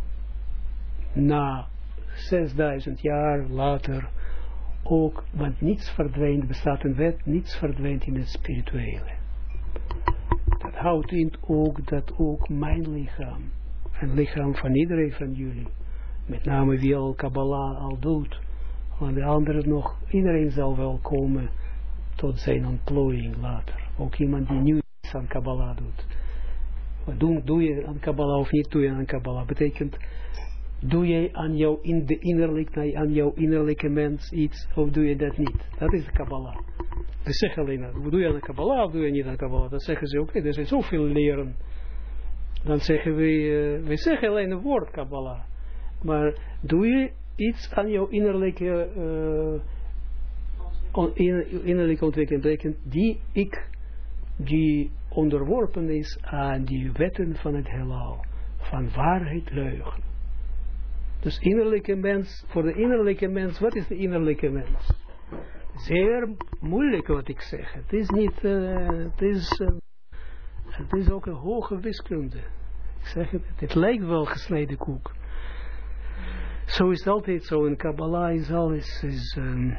na 6000 jaar later ook, want niets verdwijnt, bestaat een wet, niets verdwijnt in het spirituele. Dat houdt in ook dat ook mijn lichaam, en lichaam van iedereen van jullie, met name wie al Kabbalah al doet, want de anderen nog, iedereen zal wel komen tot zijn ontplooiing later. Ook iemand die nu iets aan Kabbalah doet doe, doe je aan Kabbalah of niet doe je aan Kabbalah, betekent, doe je aan jouw, in de innerlijk, aan jouw innerlijke mens iets, of doe je dat niet? Dat is Kabbalah. We zeggen alleen, doe je aan Kabbalah of doe je niet aan Kabbalah? Dan zeggen ze, oké, okay, er is zoveel leren. Dan zeggen we, uh, we zeggen alleen het woord Kabbalah. Maar doe je iets aan jouw innerlijke, uh, innerlijke ontwikkeling, betekent die ik, die onderworpen is aan die wetten van het heelal, van waarheid, leugen. Dus innerlijke mens, voor de innerlijke mens, wat is de innerlijke mens? Zeer moeilijk wat ik zeg. Het is niet, uh, het is, uh, het is ook een hoge wiskunde. Ik zeg het, het lijkt wel gesneden koek. Zo is het altijd zo, in Kabbalah is alles, is, um,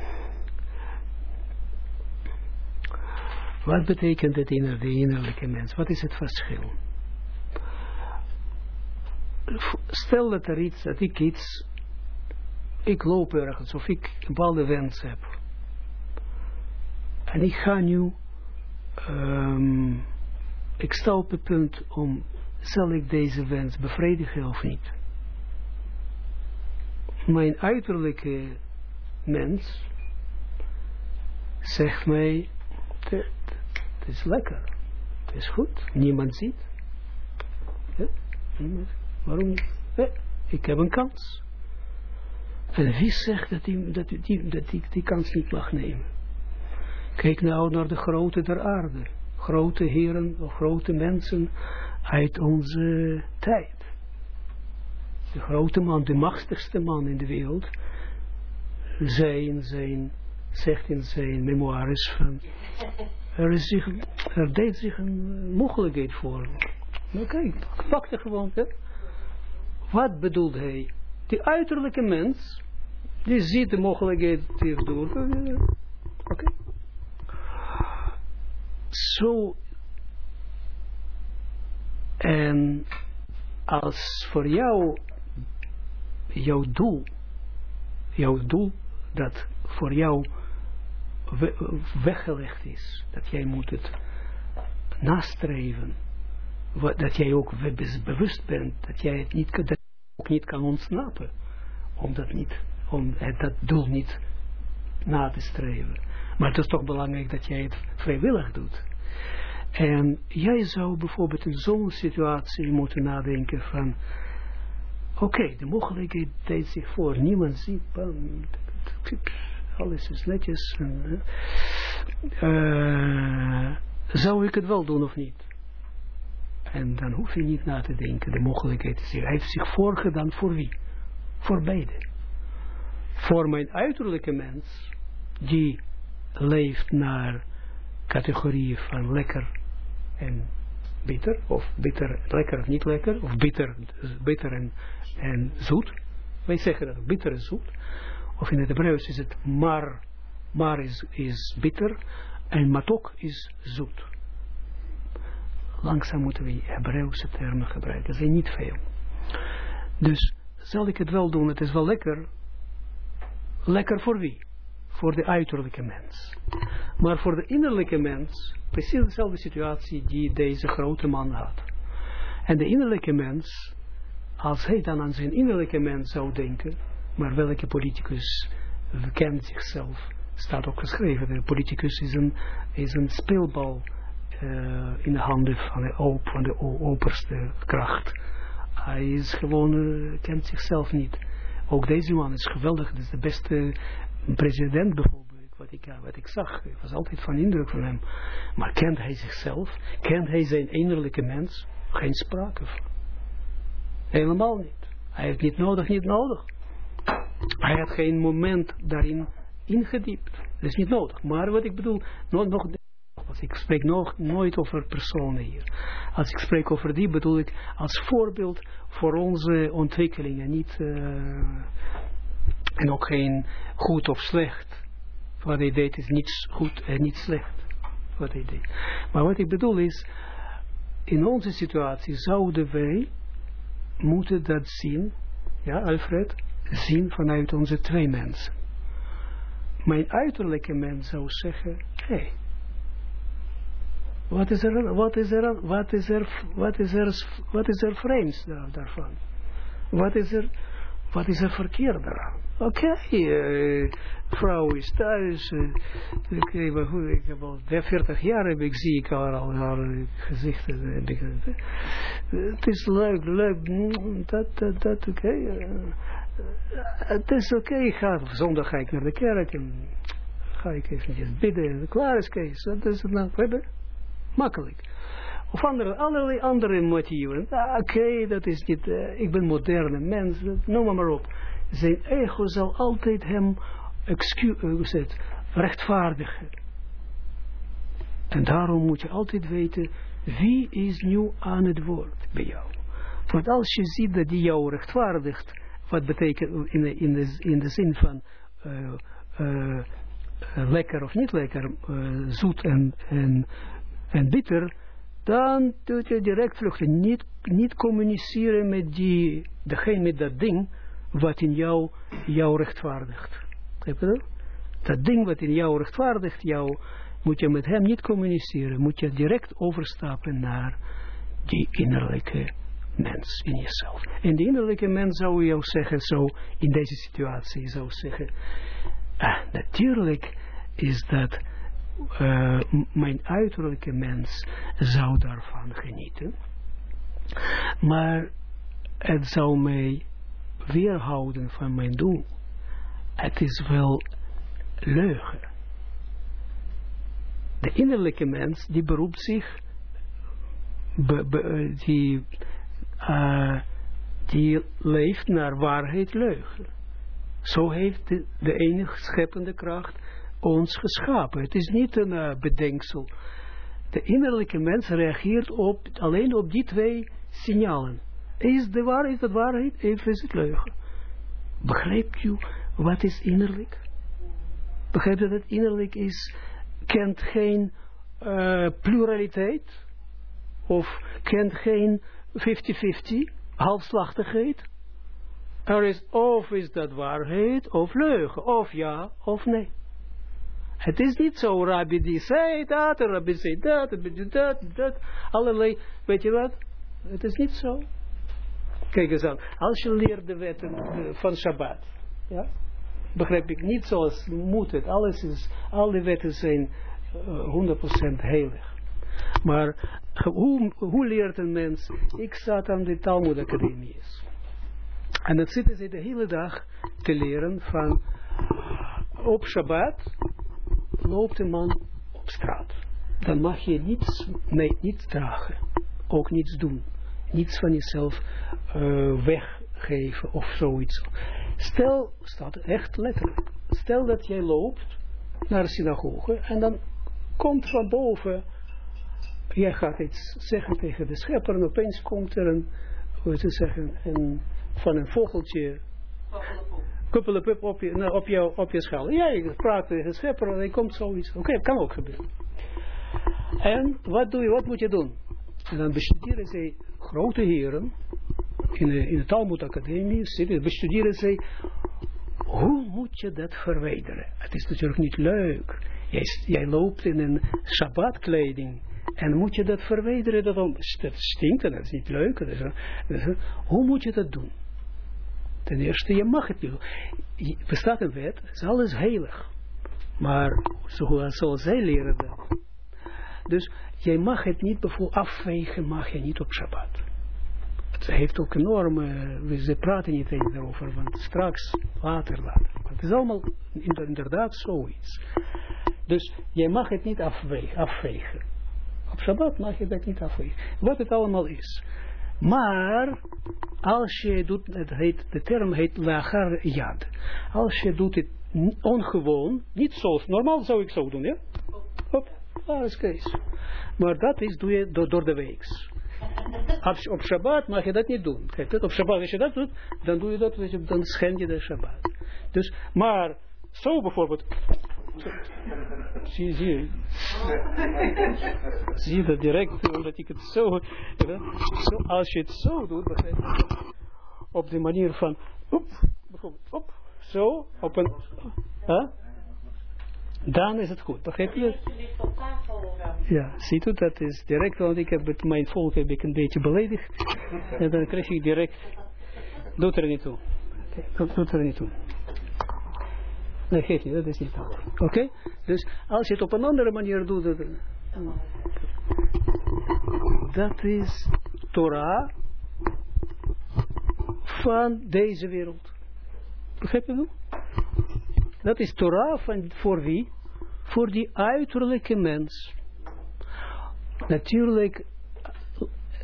wat betekent het inner, de innerlijke mens? Wat is het verschil? Stel dat er iets, dat ik iets, ik loop ergens, of ik een bepaalde wens heb. En ik ga nu, um, ik sta op het punt om, zal ik deze wens bevredigen of niet? Mijn uiterlijke mens zegt mij, het, is lekker, het is goed, niemand ziet. Niemand, waarom ik heb een kans. En wie zegt dat die, dat, die, dat die, die kans niet mag nemen? Kijk nou naar de grote der aarde. Grote heren grote mensen uit onze tijd. De grote man, de machtigste man in de wereld, zijn, zijn, zegt in zijn memoires van, er, is zich, er deed zich een mogelijkheid voor. Kijk, pak er gewoon, hè. Wat bedoelt hij? Die uiterlijke mens, die ziet de mogelijkheid hierdoor. Oké zo en als voor jou jouw doel jouw doel dat voor jou weggelegd is dat jij moet het nastreven. Dat jij ook bewust bent dat jij het niet, dat ook niet kan ontsnappen. Om dat niet om dat doel niet na te streven. Maar het is toch belangrijk dat jij het vrijwillig doet. En jij zou bijvoorbeeld in zo'n situatie moeten nadenken van, oké, de mogelijkheid deed zich voor, niemand ziet, alles is netjes. Uh, zou ik het wel doen of niet? En dan hoef je niet na te denken, de mogelijkheid is hier. Hij heeft zich voorgedaan voor wie? Voor beide. Voor mijn uiterlijke mens, die leeft naar categorieën van lekker en bitter, of bitter, lekker of niet lekker, of bitter, bitter en, en zoet. Wij zeggen dat bitter en zoet. Of in het Hebreeuws is het mar, mar is, is bitter en matok is zoet. Langzaam moeten we Hebreeuwse termen gebruiken, dat zijn niet veel. Dus zal ik het wel doen, het is wel lekker. Lekker voor wie? voor de uiterlijke mens. Maar voor de innerlijke mens, precies dezelfde situatie die deze grote man had. En de innerlijke mens, als hij dan aan zijn innerlijke mens zou denken, maar welke politicus kent zichzelf, staat ook geschreven, de politicus is een, is een speelbal uh, in de handen van de, op, van de operste kracht. Hij is gewoon, uh, kent zichzelf niet. Ook deze man is geweldig, het is de beste een president bijvoorbeeld, wat ik, wat ik zag, ik was altijd van indruk van hem. Maar kent hij zichzelf? Kent hij zijn innerlijke mens? Geen sprake van. Helemaal niet. Hij heeft niet nodig, niet nodig. Hij had geen moment daarin ingediept. Dat is niet nodig. Maar wat ik bedoel, nog, nog als ik spreek nog nooit over personen hier. Als ik spreek over die bedoel ik als voorbeeld voor onze ontwikkelingen. Niet uh, en ook geen goed of slecht. Wat hij deed is niet goed en niet slecht. Wat hij deed. Maar wat ik bedoel is, in onze situatie zouden wij moeten dat zien, ja Alfred, zien vanuit onze twee mensen. Mijn uiterlijke mens zou zeggen, hé, hey, wat is er, wat is er, wat is er, wat is er, wat is er vreemds daarvan? Wat is er, wat is er verkeerd daaraan? Oké, okay, uh, vrouw is thuis. Uh, Oké, okay, maar goed, ik heb al 40 jaar heb ik, zie ik haar al haar gezichten. Uh, het is leuk, leuk, dat, dat, dat, oké. Okay. Het is oké, okay. ga, zondag ga ik naar de kerk en ga ik even bidden en klaar is Kees. Dat is het nou, hebben? Makkelijk. Of andere, allerlei andere motieven. Ah, oké, dat is niet, ik ben moderne mens, noem maar op zijn ego zal altijd hem excuse, uh, rechtvaardigen. En daarom moet je altijd weten, wie is nu aan het woord bij jou? Want als je ziet dat die jou rechtvaardigt, wat betekent in de, in de, in de zin van uh, uh, lekker of niet lekker, zoet en, en, en bitter, dan doet je direct vluchten. Niet, niet communiceren met die, degene met dat ding, wat in jou, jou rechtvaardigt. Heb je dat? Dat ding wat in jou rechtvaardigt, jou, moet je met hem niet communiceren. Moet je direct overstappen naar die innerlijke mens in jezelf. En die innerlijke mens zou jou zeggen, zo in deze situatie zou zeggen, ah, natuurlijk is dat uh, mijn uiterlijke mens zou daarvan genieten. Maar het zou mij weerhouden van mijn doel. Het is wel leugen. De innerlijke mens die beroept zich, be, be, die, uh, die leeft naar waarheid leugen. Zo heeft de, enige scheppende kracht ons geschapen. Het is niet een uh, bedenksel. De innerlijke mens reageert op, alleen op die twee signalen. Is, de waar, is dat waarheid? Even is het leugen. Begrijpt u wat is innerlijk? Begrijpt u dat innerlijk is, kent geen uh, pluraliteit? Of kent geen 50-50, halfslachtigheid? Er is of is dat waarheid, of leugen, of ja, of nee. Het is niet zo, rabbi die zei dat, rabbi zei dat, rabbi dat, dat, allerlei, weet je wat? Het is niet zo. Kijk eens aan, als je leert de wetten van Shabbat, ja, begrijp ik niet zoals moet het, alles is, alle wetten zijn uh, 100% heilig. Maar hoe, hoe leert een mens? Ik zat aan de Talmud Academie. En dat zitten ze de hele dag te leren van op Shabbat loopt een man op straat. Dan mag je niets, nee, niets dragen. Ook niets doen. Niets van jezelf uh, weggeven of zoiets. Stel, staat echt letterlijk. Stel dat jij loopt naar de synagoge en dan komt van boven, jij gaat iets zeggen tegen de schepper en opeens komt er een, hoe te zeggen, een, van een vogeltje kuppelen op je, nou, op, op je schaal. Ja, je praat tegen de schepper en er komt zoiets. Oké, okay, kan ook gebeuren. En wat doe je, wat moet je doen? En dan bestuderen zij grote heren in de, in de Talmud bestuderen zij hoe moet je dat verwijderen? Het is natuurlijk niet leuk. Jij, loopt in een Shabbatkleding en moet je dat verwijderen? Dat, stinkt en dat is niet leuk. Hoe moet je dat doen? Ten eerste, je mag het niet. Bestaat een wet, is alles heilig. Maar zoals, zij leren dat. Dus jij mag het niet bijvoorbeeld afvegen, mag je niet op Shabbat. Het heeft ook enorme, we praten niet eens daarover, want straks, later, later. Het is allemaal inderdaad zoiets. Dus jij mag het niet afwegen, afvegen. Op Shabbat mag je dat niet afvegen. Wat het allemaal is. Maar, als je doet, het heet, de term heet lagar yad. Als je doet het ongewoon, niet zoals, normaal zou ik zo doen, ja? Hop, alles kees. Maar dat is, doe je door, door de weeks. Op, op Shabbat mag je dat niet doen. Kijk, op Shabbat als je dat doet, dan doe je dat, dan schend je de Shabbat. Dus, maar, zo bijvoorbeeld, Zie, zie, zie dat direct, omdat ik het zo, zo, als je het zo doet, begrijp je, op de manier van, op, op, zo, op een, dan is het goed, begrijp je? Ja, ziet u, dat is direct, want ik heb met mijn volk heb ik een beetje beledigd, en dan krijg ik direct, doet er niet toe, doet er niet toe. Nee, geeft niet, dat is niet dat. Oké? Okay? Dus als je het op een andere manier doet, dat, dat is Torah van deze wereld. Begrijp je dat? Dat is Torah van, voor wie? Voor die uiterlijke mens. Natuurlijk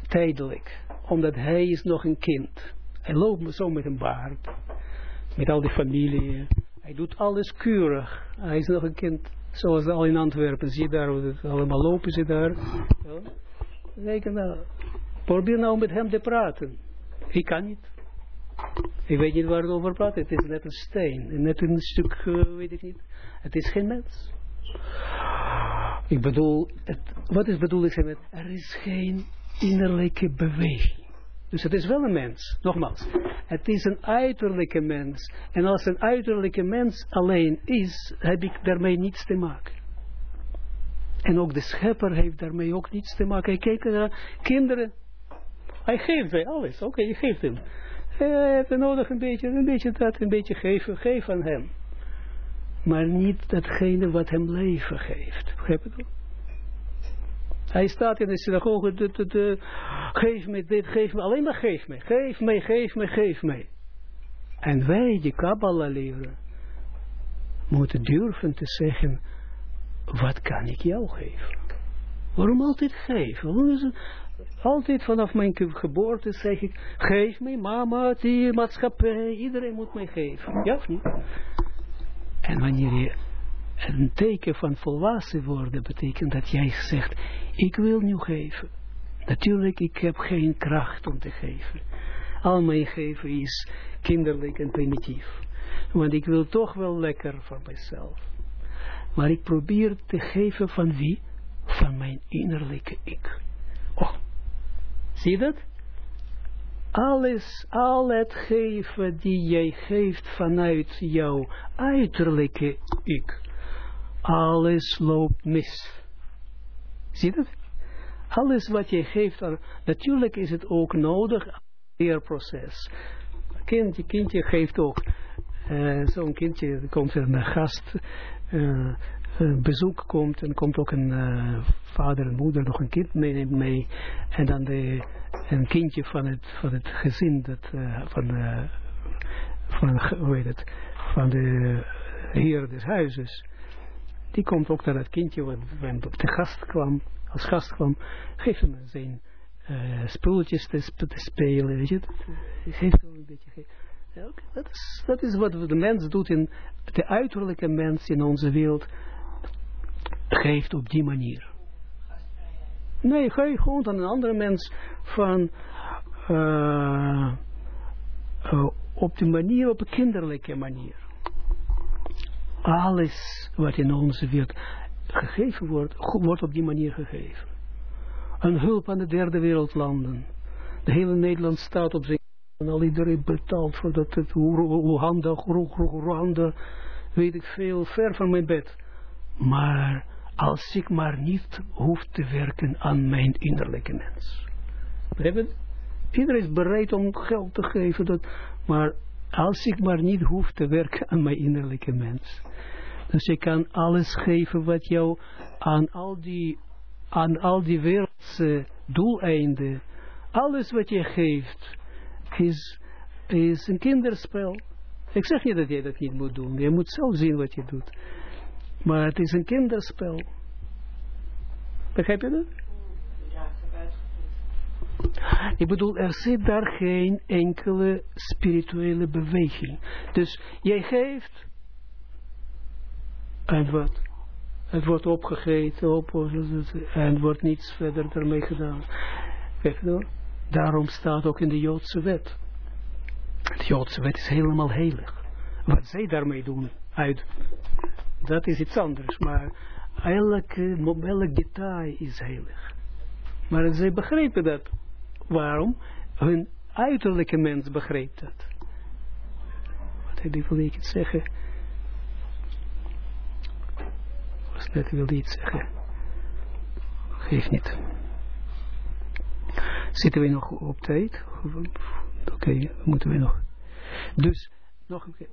tijdelijk, omdat hij is nog een kind. Hij loopt zo met een baard, met al die familie, hij doet alles keurig. Hij is nog een kind, zoals al in Antwerpen. Zie je daar, allemaal lopen ze daar. Ja. nou, probeer nou met hem te praten. Ik kan niet. Ik weet niet waar het over praat. Het is net een steen. Net een stuk, uh, weet ik niet. Het is geen mens. Ik bedoel, het, wat is bedoel ik met, er is geen innerlijke beweging. Dus het is wel een mens, nogmaals. Het is een uiterlijke mens. En als een uiterlijke mens alleen is, heb ik daarmee niets te maken. En ook de schepper heeft daarmee ook niets te maken. Kijk naar kinderen. Hij geeft bij alles. Oké, je geeft hem. Hij heeft nodig een beetje, een beetje dat, een beetje geven. Geef aan hem. Maar niet datgene wat hem leven geeft. Begrijp je dat? Hij staat in de synagoge, de, de, geef me dit, geef me, alleen maar geef me, geef me, geef me, geef me. En wij, die Kabbalah leren, moeten durven te zeggen, wat kan ik jou geven? Waarom altijd geven? Altijd vanaf mijn geboorte zeg ik, geef me, mama, die maatschappij, iedereen moet mij geven. Ja of niet? En wanneer je een teken van volwassen worden betekent dat jij zegt, ik wil nu geven. Natuurlijk, ik heb geen kracht om te geven. Al mijn geven is kinderlijk en primitief. Want ik wil toch wel lekker voor mezelf. Maar ik probeer te geven van wie? Van mijn innerlijke ik. Oh, zie dat? Alles, al het geven die jij geeft vanuit jouw uiterlijke ik alles loopt mis. Zie je dat? Alles wat je geeft, natuurlijk is het ook nodig, leerproces. Kindje, kindje geeft ook, uh, zo'n kindje komt een gast, uh, bezoek komt, en komt ook een uh, vader en moeder nog een kind mee, en dan de, een kindje van het, van het gezin, dat, van, van, hoe heet het, van de heer des huizes, die komt ook naar het kindje, wat op de gast kwam, als gast kwam, geeft hem zijn uh, spulletjes te, te, spelen, weet je, geeft hem een beetje, dat, is, dat is wat de mens doet in, de uiterlijke mens in onze wereld, geeft op die manier. Nee, geef gewoon aan een andere mens van, uh, uh, op die manier, op een kinderlijke manier alles wat in onze wereld gegeven wordt, wordt op die manier gegeven. Een hulp aan de derde wereldlanden. De hele Nederland staat op zijn en al iedereen betaalt voor dat het Rwanda, Rwanda, weet ik veel, ver van mijn bed. Maar als ik maar niet hoef te werken aan mijn innerlijke mens. Iedereen is bereid om geld te geven, dat, maar als ik maar niet hoef te werken aan mijn innerlijke mens. Dus je kan alles geven wat jou aan al die, aan al die wereldse doeleinden, alles wat je geeft, is, is een kinderspel. Ik zeg niet dat je dat niet moet doen. Je moet zelf zien wat je doet. Maar het is een kinderspel. Begrijp je dat? Ik bedoel, er zit daar geen enkele spirituele beweging. Dus jij geeft en wat? Het wordt opgegeten op, en wordt niets verder ermee gedaan. Door. Daarom staat ook in de Joodse wet. De Joodse wet is helemaal heilig. Wat zij daarmee doen, uit, dat is iets anders. Maar elke, elk detail is heilig. Maar zij begrepen dat. Waarom? Hun uiterlijke mens begreep dat. Wat wil ik het zeggen? was net, wilde iets zeggen. Geef niet. Zitten we nog op tijd? Oké, moeten we nog. Dus, nog een keer.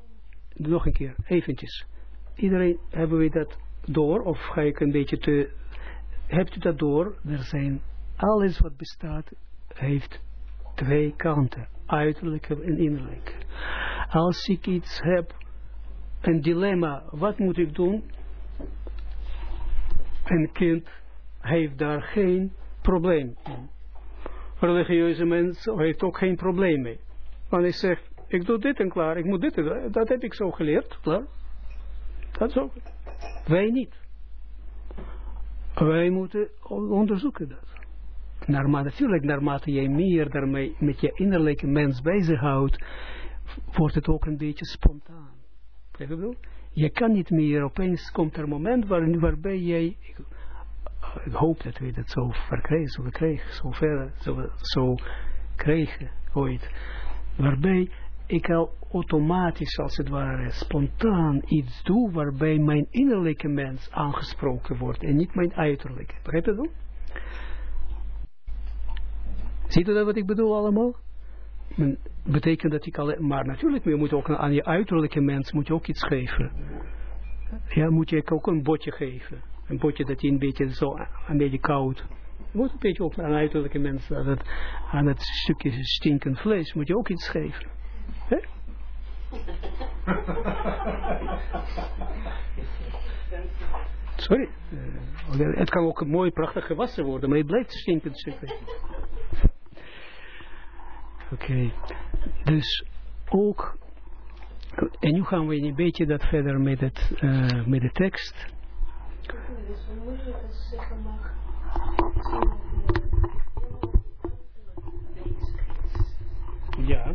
Nog een keer, eventjes. Iedereen, hebben we dat door? Of ga ik een beetje te... Hebt u dat door? Er zijn, alles wat bestaat, heeft twee kanten. Uiterlijke en innerlijke. Als ik iets heb, een dilemma, wat moet ik doen? een kind heeft daar geen probleem in. Religieuze mens heeft ook geen probleem mee. Want hij zegt, ik doe dit en klaar, ik moet dit en dat heb ik zo geleerd, klaar. Dat is ook. Wij niet. Wij moeten onderzoeken dat. Naarmate, natuurlijk, naarmate jij meer daarmee met je innerlijke mens bezighoudt, wordt het ook een beetje spontaan. Je? Je kan niet meer, opeens komt er een moment waar, waarbij jij, ik, hoop dat we dat zo zullen krijgen, zo ver, zo, zo ooit, waarbij ik al automatisch, als het ware, spontaan iets doe, waarbij mijn innerlijke mens aangesproken wordt en niet mijn uiterlijke. Begrijp je dat? Ziet u dat wat ik bedoel allemaal? Men, betekent dat ik alleen, maar natuurlijk, je moet ook aan je uiterlijke mens moet je ook iets geven. Ja, moet je ook een botje geven. Een botje dat je een beetje zo, een beetje koud. Je moet een beetje ook aan uiterlijke mens, aan het, aan het stukje stinkend vlees, moet je ook iets geven. Hè? Sorry. Uh, het kan ook mooi, prachtig gewassen worden, maar het blijft stinkend stukje. Oké. Okay. Dus ook. En nu gaan we een beetje dat verder met, het, uh, met de tekst. Ja.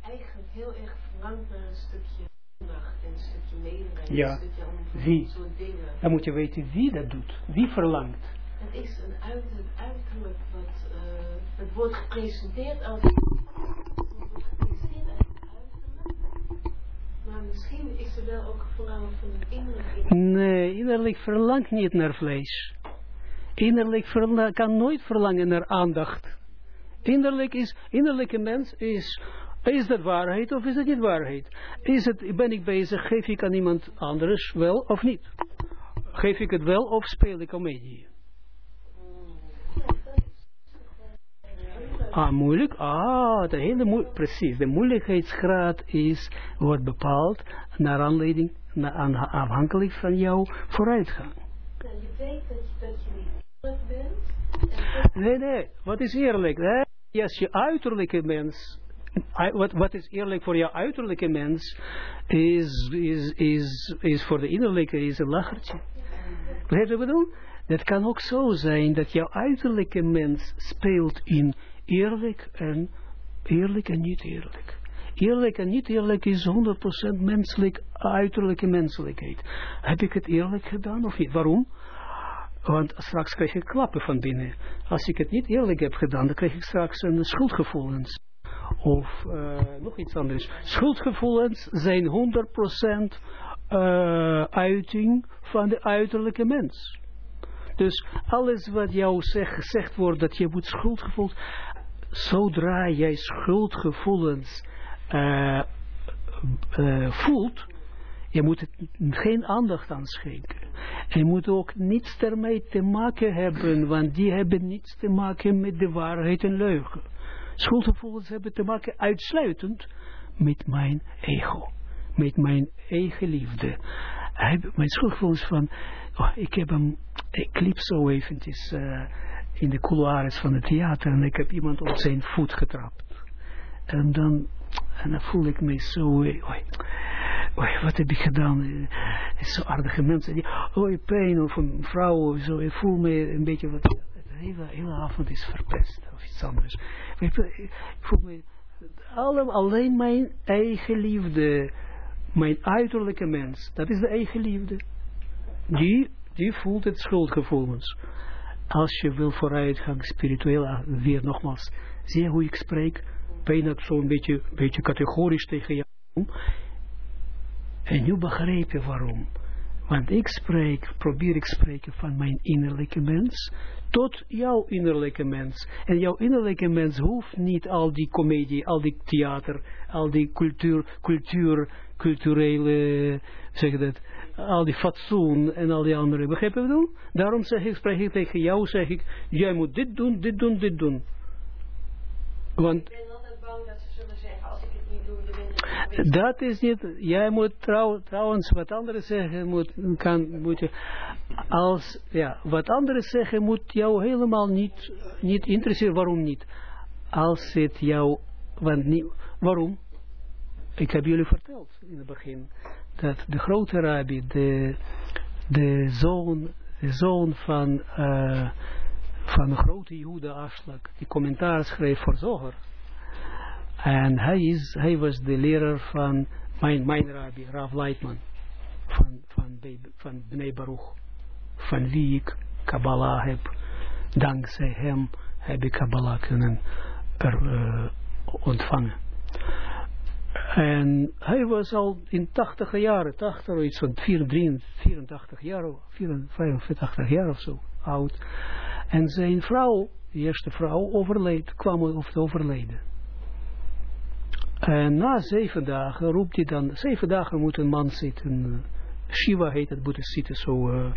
Eigenlijk heel erg verlangt naar een stukje en een stukje medelijden. Ja. Een stukje wie? Dan moet je weten wie dat doet. Wie verlangt. Het is een uiterlijk, uiterlijk wat, uh, het wordt gepresenteerd als, maar misschien is er wel ook verlangen van het innerlijk. Nee, innerlijk verlangt niet naar vlees. Innerlijk verla kan nooit verlangen naar aandacht. Innerlijk is, innerlijke mens is, is dat waarheid of is het niet waarheid? Is het, ben ik bezig, geef ik aan iemand anders wel of niet? Geef ik het wel of speel ik comedie? Ah, moeilijk? Ah, de hele moe precies. De moeilijkheidsgraad is, wordt bepaald naar aanleiding, naar, aan, afhankelijk van jouw vooruitgang. Je weet dat je, eerlijk bent. Nee, nee, wat is eerlijk? Hè? Als je uiterlijke mens, wat, wat is eerlijk voor jouw uiterlijke mens, is, is, is, is voor de innerlijke is een lachertje. Begrijp je wat ik bedoel? Dat kan ook zo zijn dat jouw uiterlijke mens speelt in eerlijk en eerlijk en niet eerlijk. Eerlijk en niet eerlijk is 100% menselijk, uiterlijke menselijkheid. Heb ik het eerlijk gedaan of niet? Waarom? Want straks krijg ik klappen van binnen. Als ik het niet eerlijk heb gedaan, dan krijg ik straks een schuldgevoelens. Of uh, nog iets anders. Schuldgevoelens zijn 100% uh, uiting van de uiterlijke mens. Dus alles wat jou zeg, gezegd wordt dat je moet schuldgevoelens, zodra jij schuldgevoelens uh, uh, voelt, je moet het geen aandacht aan schenken. En je moet ook niets ermee te maken hebben, want die hebben niets te maken met de waarheid en leugen. Schuldgevoelens hebben te maken uitsluitend met mijn ego, met mijn eigen liefde. Mijn schuldgevoelens van, oh, ik heb hem, ik liep zo eventjes in de couloirs van het theater en ik heb iemand op zijn voet getrapt. En dan, en dan voel ik me zo, oei, oei, wat heb ik gedaan? Zo aardige mensen, die, oei, pijn, of een vrouw, of zo, ik voel me een beetje, wat, de hele, hele avond is verpest, of iets anders. Ik voel me, alleen mijn eigen liefde, mijn uiterlijke mens, dat is de eigen liefde. Die, die voelt het schuldgevoelens. Als je wil vooruitgang, spiritueel, weer nogmaals, zie je hoe ik spreek, bijna zo'n beetje, beetje categorisch tegen jou. En nu begrijp je waarom. Want ik spreek, probeer ik spreken van mijn innerlijke mens tot jouw innerlijke mens. En jouw innerlijke mens hoeft niet al die comedie, al die theater, al die cultuur, cultuur, culturele, zeg dat, al die fatsoen en al die andere. Begrijp je wat ik bedoel? Daarom zeg ik, spreek ik tegen jou, zeg ik, jij moet dit doen, dit doen, dit doen. Want Ik ben altijd bang dat ze zullen zeggen, als ik het niet doe, dat is niet, jij moet trouw, trouwens wat anderen zeggen, moet, kan, moet je, als, ja, wat anderen zeggen moet jou helemaal niet, niet interesseren, waarom niet? Als het jou, want niet, waarom? Ik heb jullie verteld in het begin, dat de grote rabbi, de, de zoon, de zoon van, uh, van een grote Jude Aslak, die commentaar schreef voor Zoger. En hij, is, hij was de leraar van mijn, mijn rabbi, Rav Leitman, van, van, van Bnei Baruch, van wie ik Kabbalah heb. Dankzij hem heb ik Kabbalah kunnen er, uh, ontvangen. En hij was al in 80 jaren, 80 iets van 84, 84 jaar, 85 jaar of zo oud. En zijn vrouw, de eerste vrouw, overleed, kwam of overleden. En na zeven dagen roept hij dan, zeven dagen moet een man zitten, Shiva heet het, moet zitten, zo uh,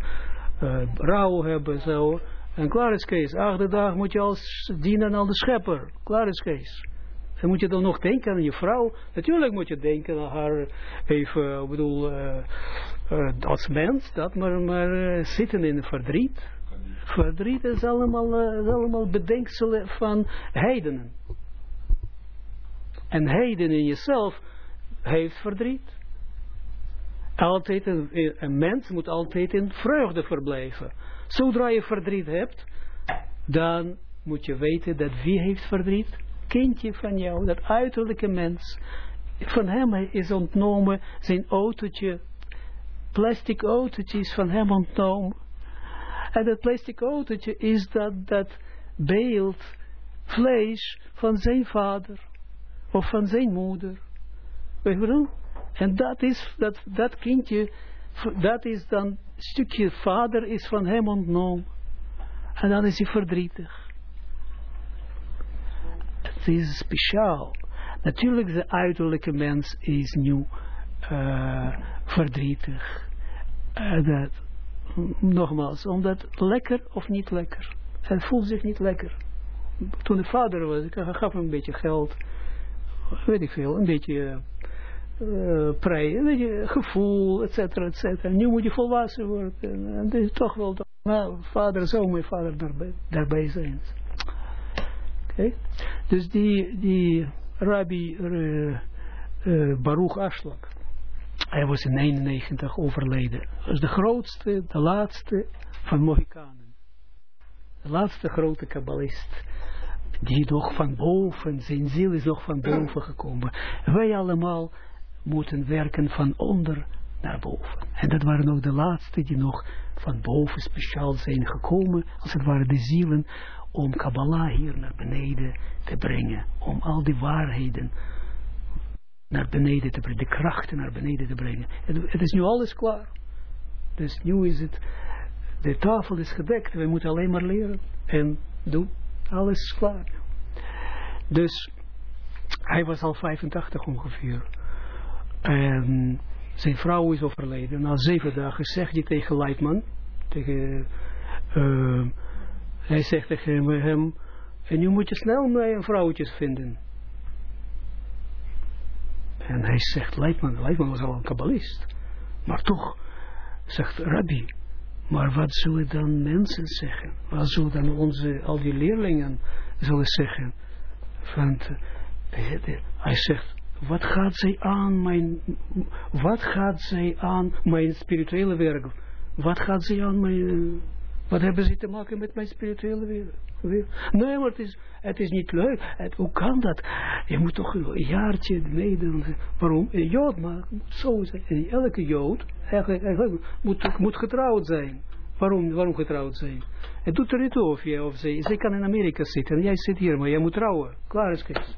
uh, rouw hebben, zo. En klaar is Kees, achte dag moet je als dienen aan de schepper, klaar is Kees. Dan moet je dan nog denken aan je vrouw. Natuurlijk moet je denken aan haar even, ik bedoel, uh, uh, als mens, dat maar, maar uh, zitten in verdriet. Verdriet is allemaal, is allemaal bedenkselen van heidenen. En heiden in jezelf heeft verdriet. Altijd een, een mens moet altijd in vreugde verblijven. Zodra je verdriet hebt, dan moet je weten dat wie heeft verdriet? Kindje van jou, dat uiterlijke mens. Van hem is ontnomen zijn autootje, plastic autootje is van hem ontnomen. En dat plastic autootje is dat, dat beeld, vlees van zijn vader of van zijn moeder. Weet je En dat is, dat, dat kindje, dat is dan, stukje vader is van hem ontnomen. En dan is hij verdrietig. Het is speciaal. Natuurlijk, de uiterlijke mens is nu uh, verdrietig. Uh, dat, nogmaals, omdat lekker of niet lekker. Hij voelt zich niet lekker. Toen de vader was, ik gaf hem een beetje geld weet ik veel, een beetje uh, prei, een beetje gevoel, et cetera, et cetera. Nu moet je volwassen worden. En dat is toch wel, nou, vader zou mijn vader daarbij zijn. Dus die, die rabbi uh, uh, Baruch Aslak, hij was in 91 overleden. Was de grootste, de laatste van Mohikanen. De laatste grote kabbalist die nog van boven, zijn ziel is nog van boven gekomen. Wij allemaal moeten werken van onder naar boven. En dat waren ook de laatste die nog van boven speciaal zijn gekomen, als het waren de zielen, om Kabbalah hier naar beneden te brengen. Om al die waarheden naar beneden te brengen, de krachten naar beneden te brengen. Het, het is nu alles klaar. Dus nu is het, de tafel is gedekt, we moeten alleen maar leren en doen. Alles is klaar. Dus hij was al 85 ongeveer. En zijn vrouw is overleden. Na zeven dagen zegt hij tegen Leitman, tegen, uh, hij zegt tegen hem, en nu moet je snel mij een vrouwtje vinden. En hij zegt, Leitman, Leitman was al een kabbalist. Maar toch, zegt Rabbi, maar wat zullen dan mensen zeggen? Wat zullen dan onze, al die leerlingen zullen zeggen? Want uh, hij zegt, wat gaat zij aan mijn, wat gaat zij aan mijn spirituele werk? Wat gaat zij aan mijn, wat hebben ze te maken met mijn spirituele werk? Nee, maar het is, het is niet leuk. Het, hoe kan dat? Je moet toch een jaartje meedoen. Waarom? Een jood maar zo zijn. Elke jood eigenlijk, eigenlijk moet, moet getrouwd zijn. Waarom, waarom getrouwd zijn? Het doet er niet toe of, je, of zij, zij kan in Amerika zitten en jij zit hier, maar jij moet trouwen. Klaar is Kees.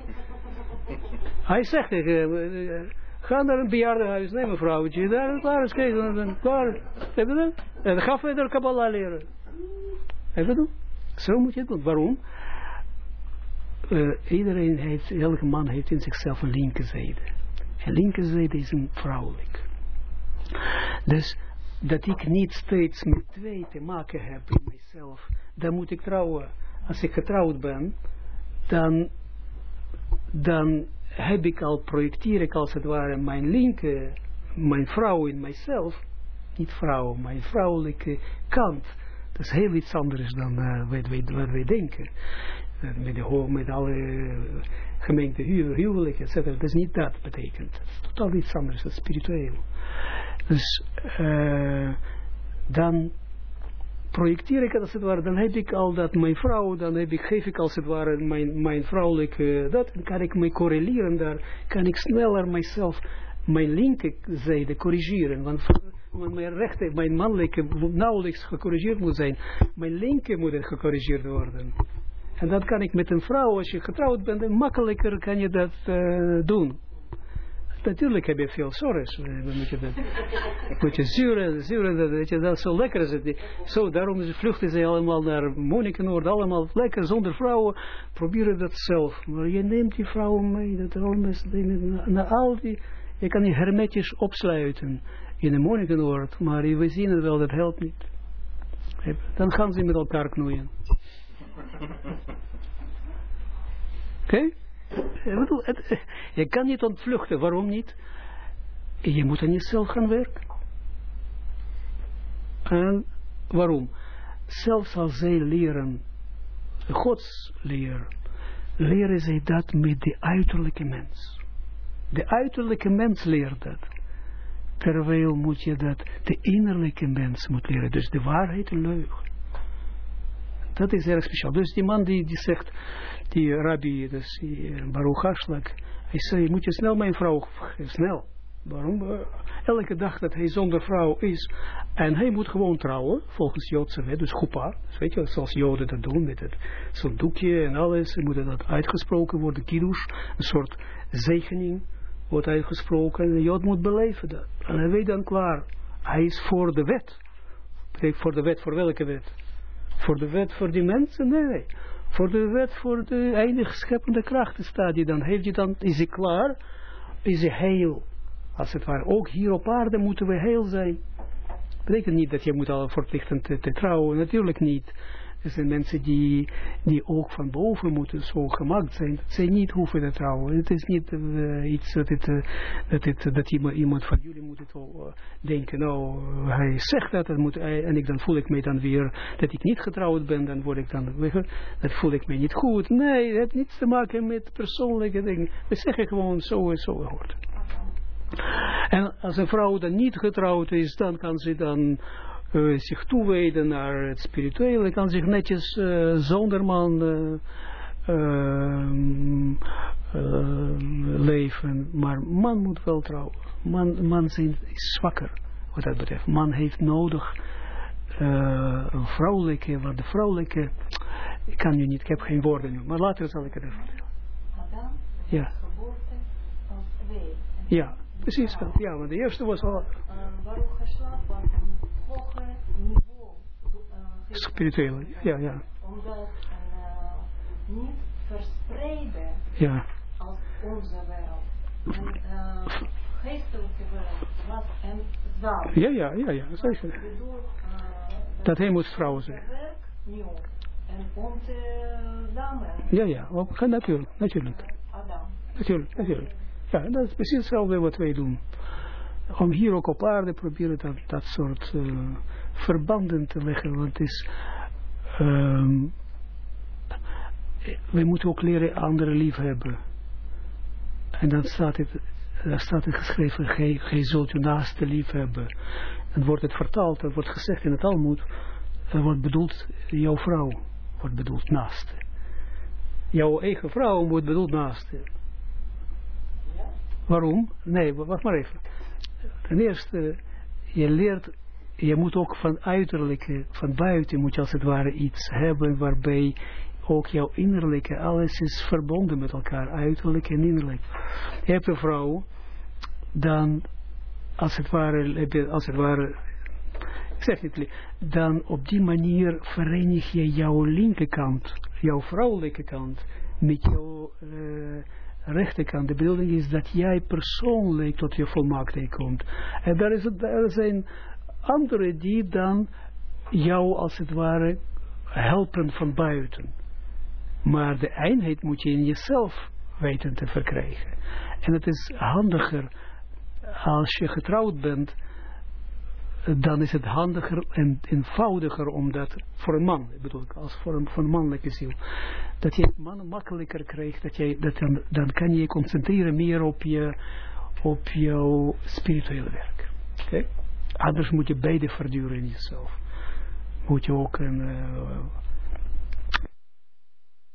Hij zegt tegen uh, ga naar een bejaardenhuis, neem een vrouwtje, daar, klaar is Kees. Klaar, heb je dat? En ga verder Kabbalah leren. Je dat? Zo moet je het doen. Waarom? Uh, iedereen heeft, elke man heeft in zichzelf een linkerzijde. En linkerzijde is een vrouwelijk. Dus dat ik niet steeds met twee te maken heb in mijzelf, dan moet ik trouwen. Als ik getrouwd ben, dan, dan heb ik al, projecteer ik als het ware mijn linker, mijn vrouw in mijzelf, niet vrouw, mijn vrouwelijke kant. Dat is heel iets anders dan uh, wat, wij, wat wij denken. Uh, met, de, met alle uh, gemeente hu huwelijk, etc. Dat is niet dat betekent. Dat is totaal iets anders, dat is spiritueel. Dus dan projecteer ik het als het ware, dan heb ik al dat mijn vrouw, dan heb ik, geef ik als het ware mijn, mijn vrouwelijke, dat, en kan ik me correleren daar, kan ik sneller mijzelf, mijn linkerzijde corrigeren, mijn rechter, mijn mannelijke nauwelijks gecorrigeerd moet zijn, mijn linker moet gecorrigeerd worden. En dat kan ik met een vrouw, als je getrouwd bent, makkelijker kan je dat uh, doen. Natuurlijk heb je veel zorgen. Moet je, dat, moet je zuren, zuren, dat, weet je, dat zo lekker is het. Zo, daarom vluchten ze allemaal naar Monnikenoord, allemaal lekker, zonder vrouwen. Proberen dat zelf. Maar je neemt die vrouwen mee, dat allemaal, naar al die, je kan die hermetisch opsluiten in de Monnikenoord, maar we zien het wel, dat helpt niet. Dan gaan ze met elkaar knoeien. Oké? Okay? Je kan niet ontvluchten, waarom niet? Je moet aan jezelf gaan werken. En waarom? Zelfs als zij leren, godsleer, leren zij dat met de uiterlijke mens. De uiterlijke mens leert dat. Terwijl moet je dat, de innerlijke mens moet leren. Dus de waarheid en leugen. Dat is erg speciaal. Dus die man die, die zegt, die rabbi, dus Baruch Haslak, hij zei, moet je snel mijn vrouw, snel. Waarom? Elke dag dat hij zonder vrouw is, en hij moet gewoon trouwen, volgens Joodse wet, dus chuppah, dus weet je, zoals Joden dat doen, met het, doekje en alles, moet dat uitgesproken worden, kiddush, een soort zegening wordt uitgesproken, en de Jood moet beleven dat. En hij weet dan klaar, hij is voor de wet. Voor de wet, voor welke wet? Voor de wet voor die mensen? Nee. Voor de wet voor de eindig scheppende krachten staat hij dan. Heeft hij dan, is hij klaar? Is hij heel? Als het ware. Ook hier op aarde moeten we heel zijn. Betekent niet dat je moet al verplichtend te, te trouwen. Natuurlijk niet. Er zijn mensen die, die ook van boven moeten zo gemaakt zijn. Dat zij niet hoeven te trouwen. Het is niet uh, iets dat, het, uh, dat, het, dat iemand, iemand van jullie moet uh, denken. Nou, hij zegt dat, dat moet en ik, dan voel ik mij dan weer dat ik niet getrouwd ben. Dan word ik dan, dat voel ik mij niet goed. Nee, het heeft niets te maken met persoonlijke dingen. We zeggen gewoon zo en zo hoort. En als een vrouw dan niet getrouwd is, dan kan ze dan uh, zich toewijden naar het spirituele, kan zich netjes uh, zonder man uh, leven. Maar man moet wel trouwen. Man, man zijn, is zwakker wat dat betreft. Man heeft nodig een vrouwelijke, wat de vrouwelijke, ik kan nu niet, ik heb geen woorden nu, maar later zal ik het even vertellen. Adam, ja. geboorte als twee. Ja, precies wel. Ja, want de eerste was al... Was een hoger niveau. Spiritueel, ja, ja. Omdat uh, niet verspreiden Ja, als onze wereld. En uh, geestelijke wereld was een zaal. ja, ja, ja, ja, zeker. Ik bedoel, uh, Dat hij moest vrouw zijn. werk nu. En onze dame, Ja, ja, ook, natuurlijk, natuurlijk. Adam. Natuurlijk, natuurlijk. Ja, dat is precies hetzelfde wat wij doen. Om hier ook op aarde proberen dat, dat soort uh, verbanden te leggen. Want het is... Um, wij moeten ook leren anderen lief hebben. En dan staat het, daar staat het geschreven, gij zult uw naaste lief hebben. Dan wordt het vertaald, dat wordt gezegd in het Talmud, er wordt bedoeld, jouw vrouw wordt bedoeld naaste. Jouw eigen vrouw wordt bedoeld naaste. Waarom? Nee, wacht maar even. Ten eerste, je leert, je moet ook van uiterlijke, van buiten moet je als het ware iets hebben waarbij ook jouw innerlijke, alles is verbonden met elkaar, uiterlijk en innerlijk. Je hebt een vrouw, dan als het ware, als het ware, ik zeg niet, dan op die manier verenig je jouw linkerkant, jouw vrouwelijke kant, met jouw uh, rechterkant. De bedoeling is dat jij persoonlijk tot je volmaaktheid komt. En daar, is het, er zijn anderen die dan jou als het ware helpen van buiten. Maar de eenheid moet je in jezelf weten te verkrijgen. En het is handiger als je getrouwd bent, dan is het handiger en eenvoudiger om dat voor een man, bedoel ik, als voor een, voor een mannelijke ziel, dat je het makkelijker krijgt, dat jij, dat dan, kan je je concentreren meer op je, op jouw spirituele werk. Anders moet je beide verduren in jezelf. moet je ook een... Uh,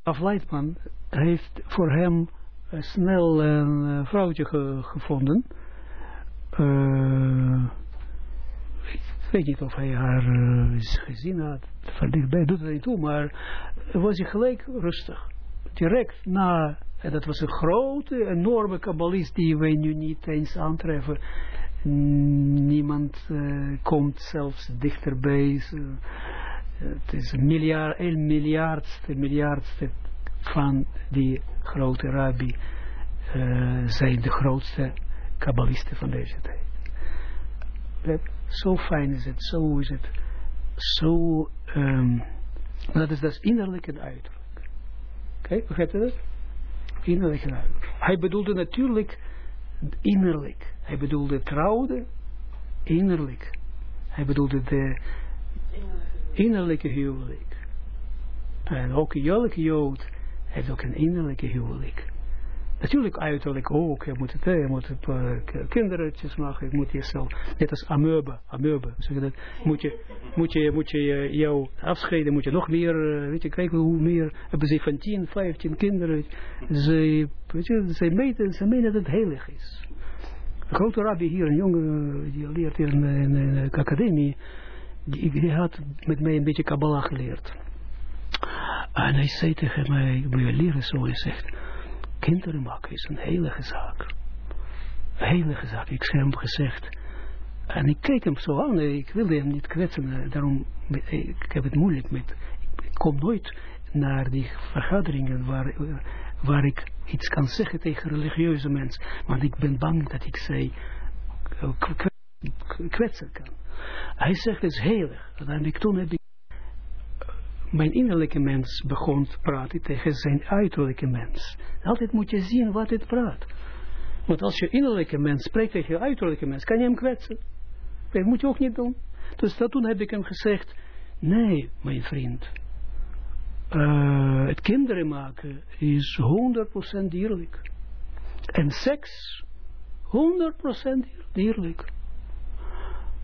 Af Leitman heeft voor hem snel een vrouwtje ge, gevonden. Uh, weet niet of hij haar uh, gezien had. Van dichtbij doet het niet toe, maar was hij gelijk rustig. Direct na, dat was een grote, enorme kabbalist die wij nu niet eens aantreffen. Niemand uh, komt zelfs dichterbij. het is een miljard, een miljardste, miljardste van die grote rabbi uh, zijn de grootste kabbalisten van deze tijd. Zo fijn is het, zo is het, zo, um, dat is dus innerlijk en uiterlijk. Oké, okay, begrijpt u dat? Innerlijk en uiterlijk. Hij bedoelde natuurlijk innerlijk. Hij bedoelde trouwde innerlijk. Hij bedoelde de innerlijke huwelijk. En ook elke jood heeft ook een innerlijke huwelijk. Natuurlijk uiterlijk ook. Je moet, het, je moet het, uh, kindertjes maken. Je moet jezelf, net als amebe, amebe, zeg dat, moet je, moet je, moet je jou afscheiden, moet je nog meer, uh, weet je, kijken hoe meer, hebben ze van 10, 15 kinderen. Ze, weet je, ze meten, ze menen dat het heilig is. Een grote rabbi hier, een jongen, die leert hier in, in, in de academie, die, die had met mij een beetje Kabbalah geleerd. En hij zei tegen mij, moet je leren zo, hij zegt, kinderen maken is een heilige zaak. Een heilige zaak. Ik heb hem gezegd. En ik keek hem zo aan. Ik wilde hem niet kwetsen. Daarom, ik heb het moeilijk met... Ik kom nooit naar die vergaderingen waar, waar ik iets kan zeggen tegen religieuze mensen. Want ik ben bang dat ik zij kwetsen kan. Hij zegt het is heilig. En ik, toen heb ik mijn innerlijke mens begon te praten tegen zijn uiterlijke mens. Altijd moet je zien wat het praat. Want als je innerlijke mens spreekt tegen je uiterlijke mens, kan je hem kwetsen. Dat moet je ook niet doen. Dus dat toen heb ik hem gezegd, nee, mijn vriend. Uh, het kinderen maken is 100% dierlijk. En seks, 100% dierlijk.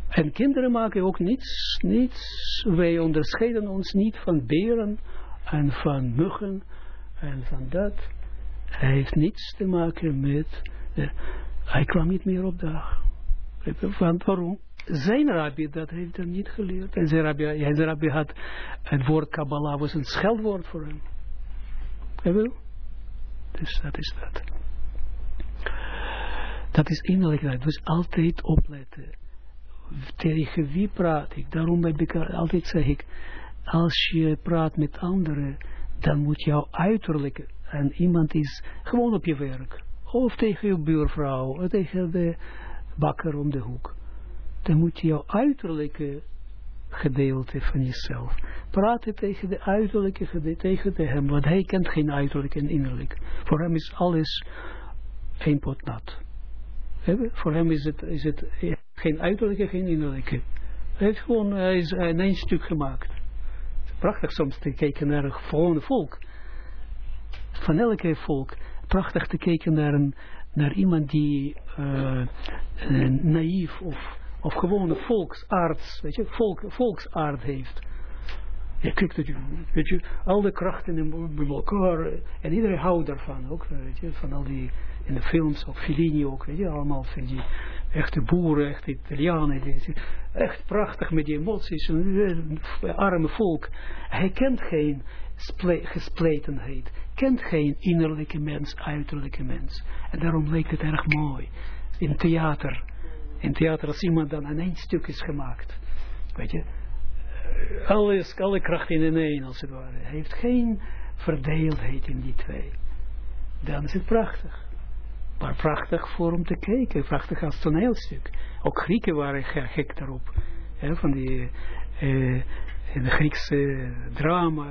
En kinderen maken ook niets, niets. Wij onderscheiden ons niet van beren en van muggen en van dat. Hij heeft niets te maken met... Hij kwam niet meer op dag. Want waarom? Zijn rabbi, dat heeft hij niet geleerd. En zijn rabbi, ja, zijn rabbi had het woord Kabbalah was een scheldwoord voor hem. Wil? Dus dat is dat. Dat is innerlijk. Dus altijd opletten tegen wie praat ik? Daarom heb ik altijd zeg ik, als je praat met anderen, dan moet jouw uiterlijke, en iemand is gewoon op je werk, of tegen je buurvrouw, of tegen de bakker om de hoek, dan moet je jouw uiterlijke gedeelte van jezelf praten tegen de uiterlijke gedeelte, tegen de hem, want hij kent geen uiterlijk en innerlijk. Voor hem is alles een pot nat. Voor hem is het, is het geen uiterlijke, geen innerlijke. Hij heeft gewoon hij is een één stuk gemaakt. Prachtig soms te kijken naar een gewone volk. Van elke volk. Prachtig te kijken naar, een, naar iemand die naïef of, of gewone volksaard, weet je, volk, volksaard heeft. Je kijkt je, weet je, al de krachten in elkaar, en iedereen houdt daarvan ook, weet je, van al die, in de films, of Fellini ook, weet je, allemaal van die echte boeren, echte Italianen, die, echt prachtig met die emoties, een arme volk. Hij kent geen gespletenheid, kent geen innerlijke mens, uiterlijke mens. En daarom leek het erg mooi. In theater, in theater als iemand dan aan één stuk is gemaakt, weet je, alles, alle kracht in één als het ware. Hij heeft geen verdeeldheid in die twee. Dan is het prachtig. Maar prachtig voor om te kijken, prachtig als toneelstuk. Ook Grieken waren gek daarop. He, van die eh, de Griekse drama,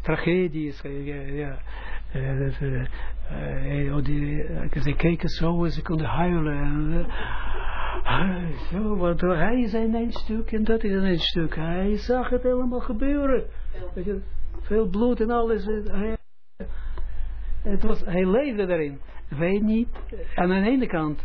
tragedies. Ja. Uh, uh, uh, ze keken zo en ze konden huilen. En, zo, want hij is in een stuk en dat is een stuk. Hij zag het helemaal gebeuren. Veel bloed en alles. Hij, het was, hij leefde daarin. Wij niet. Aan de ene kant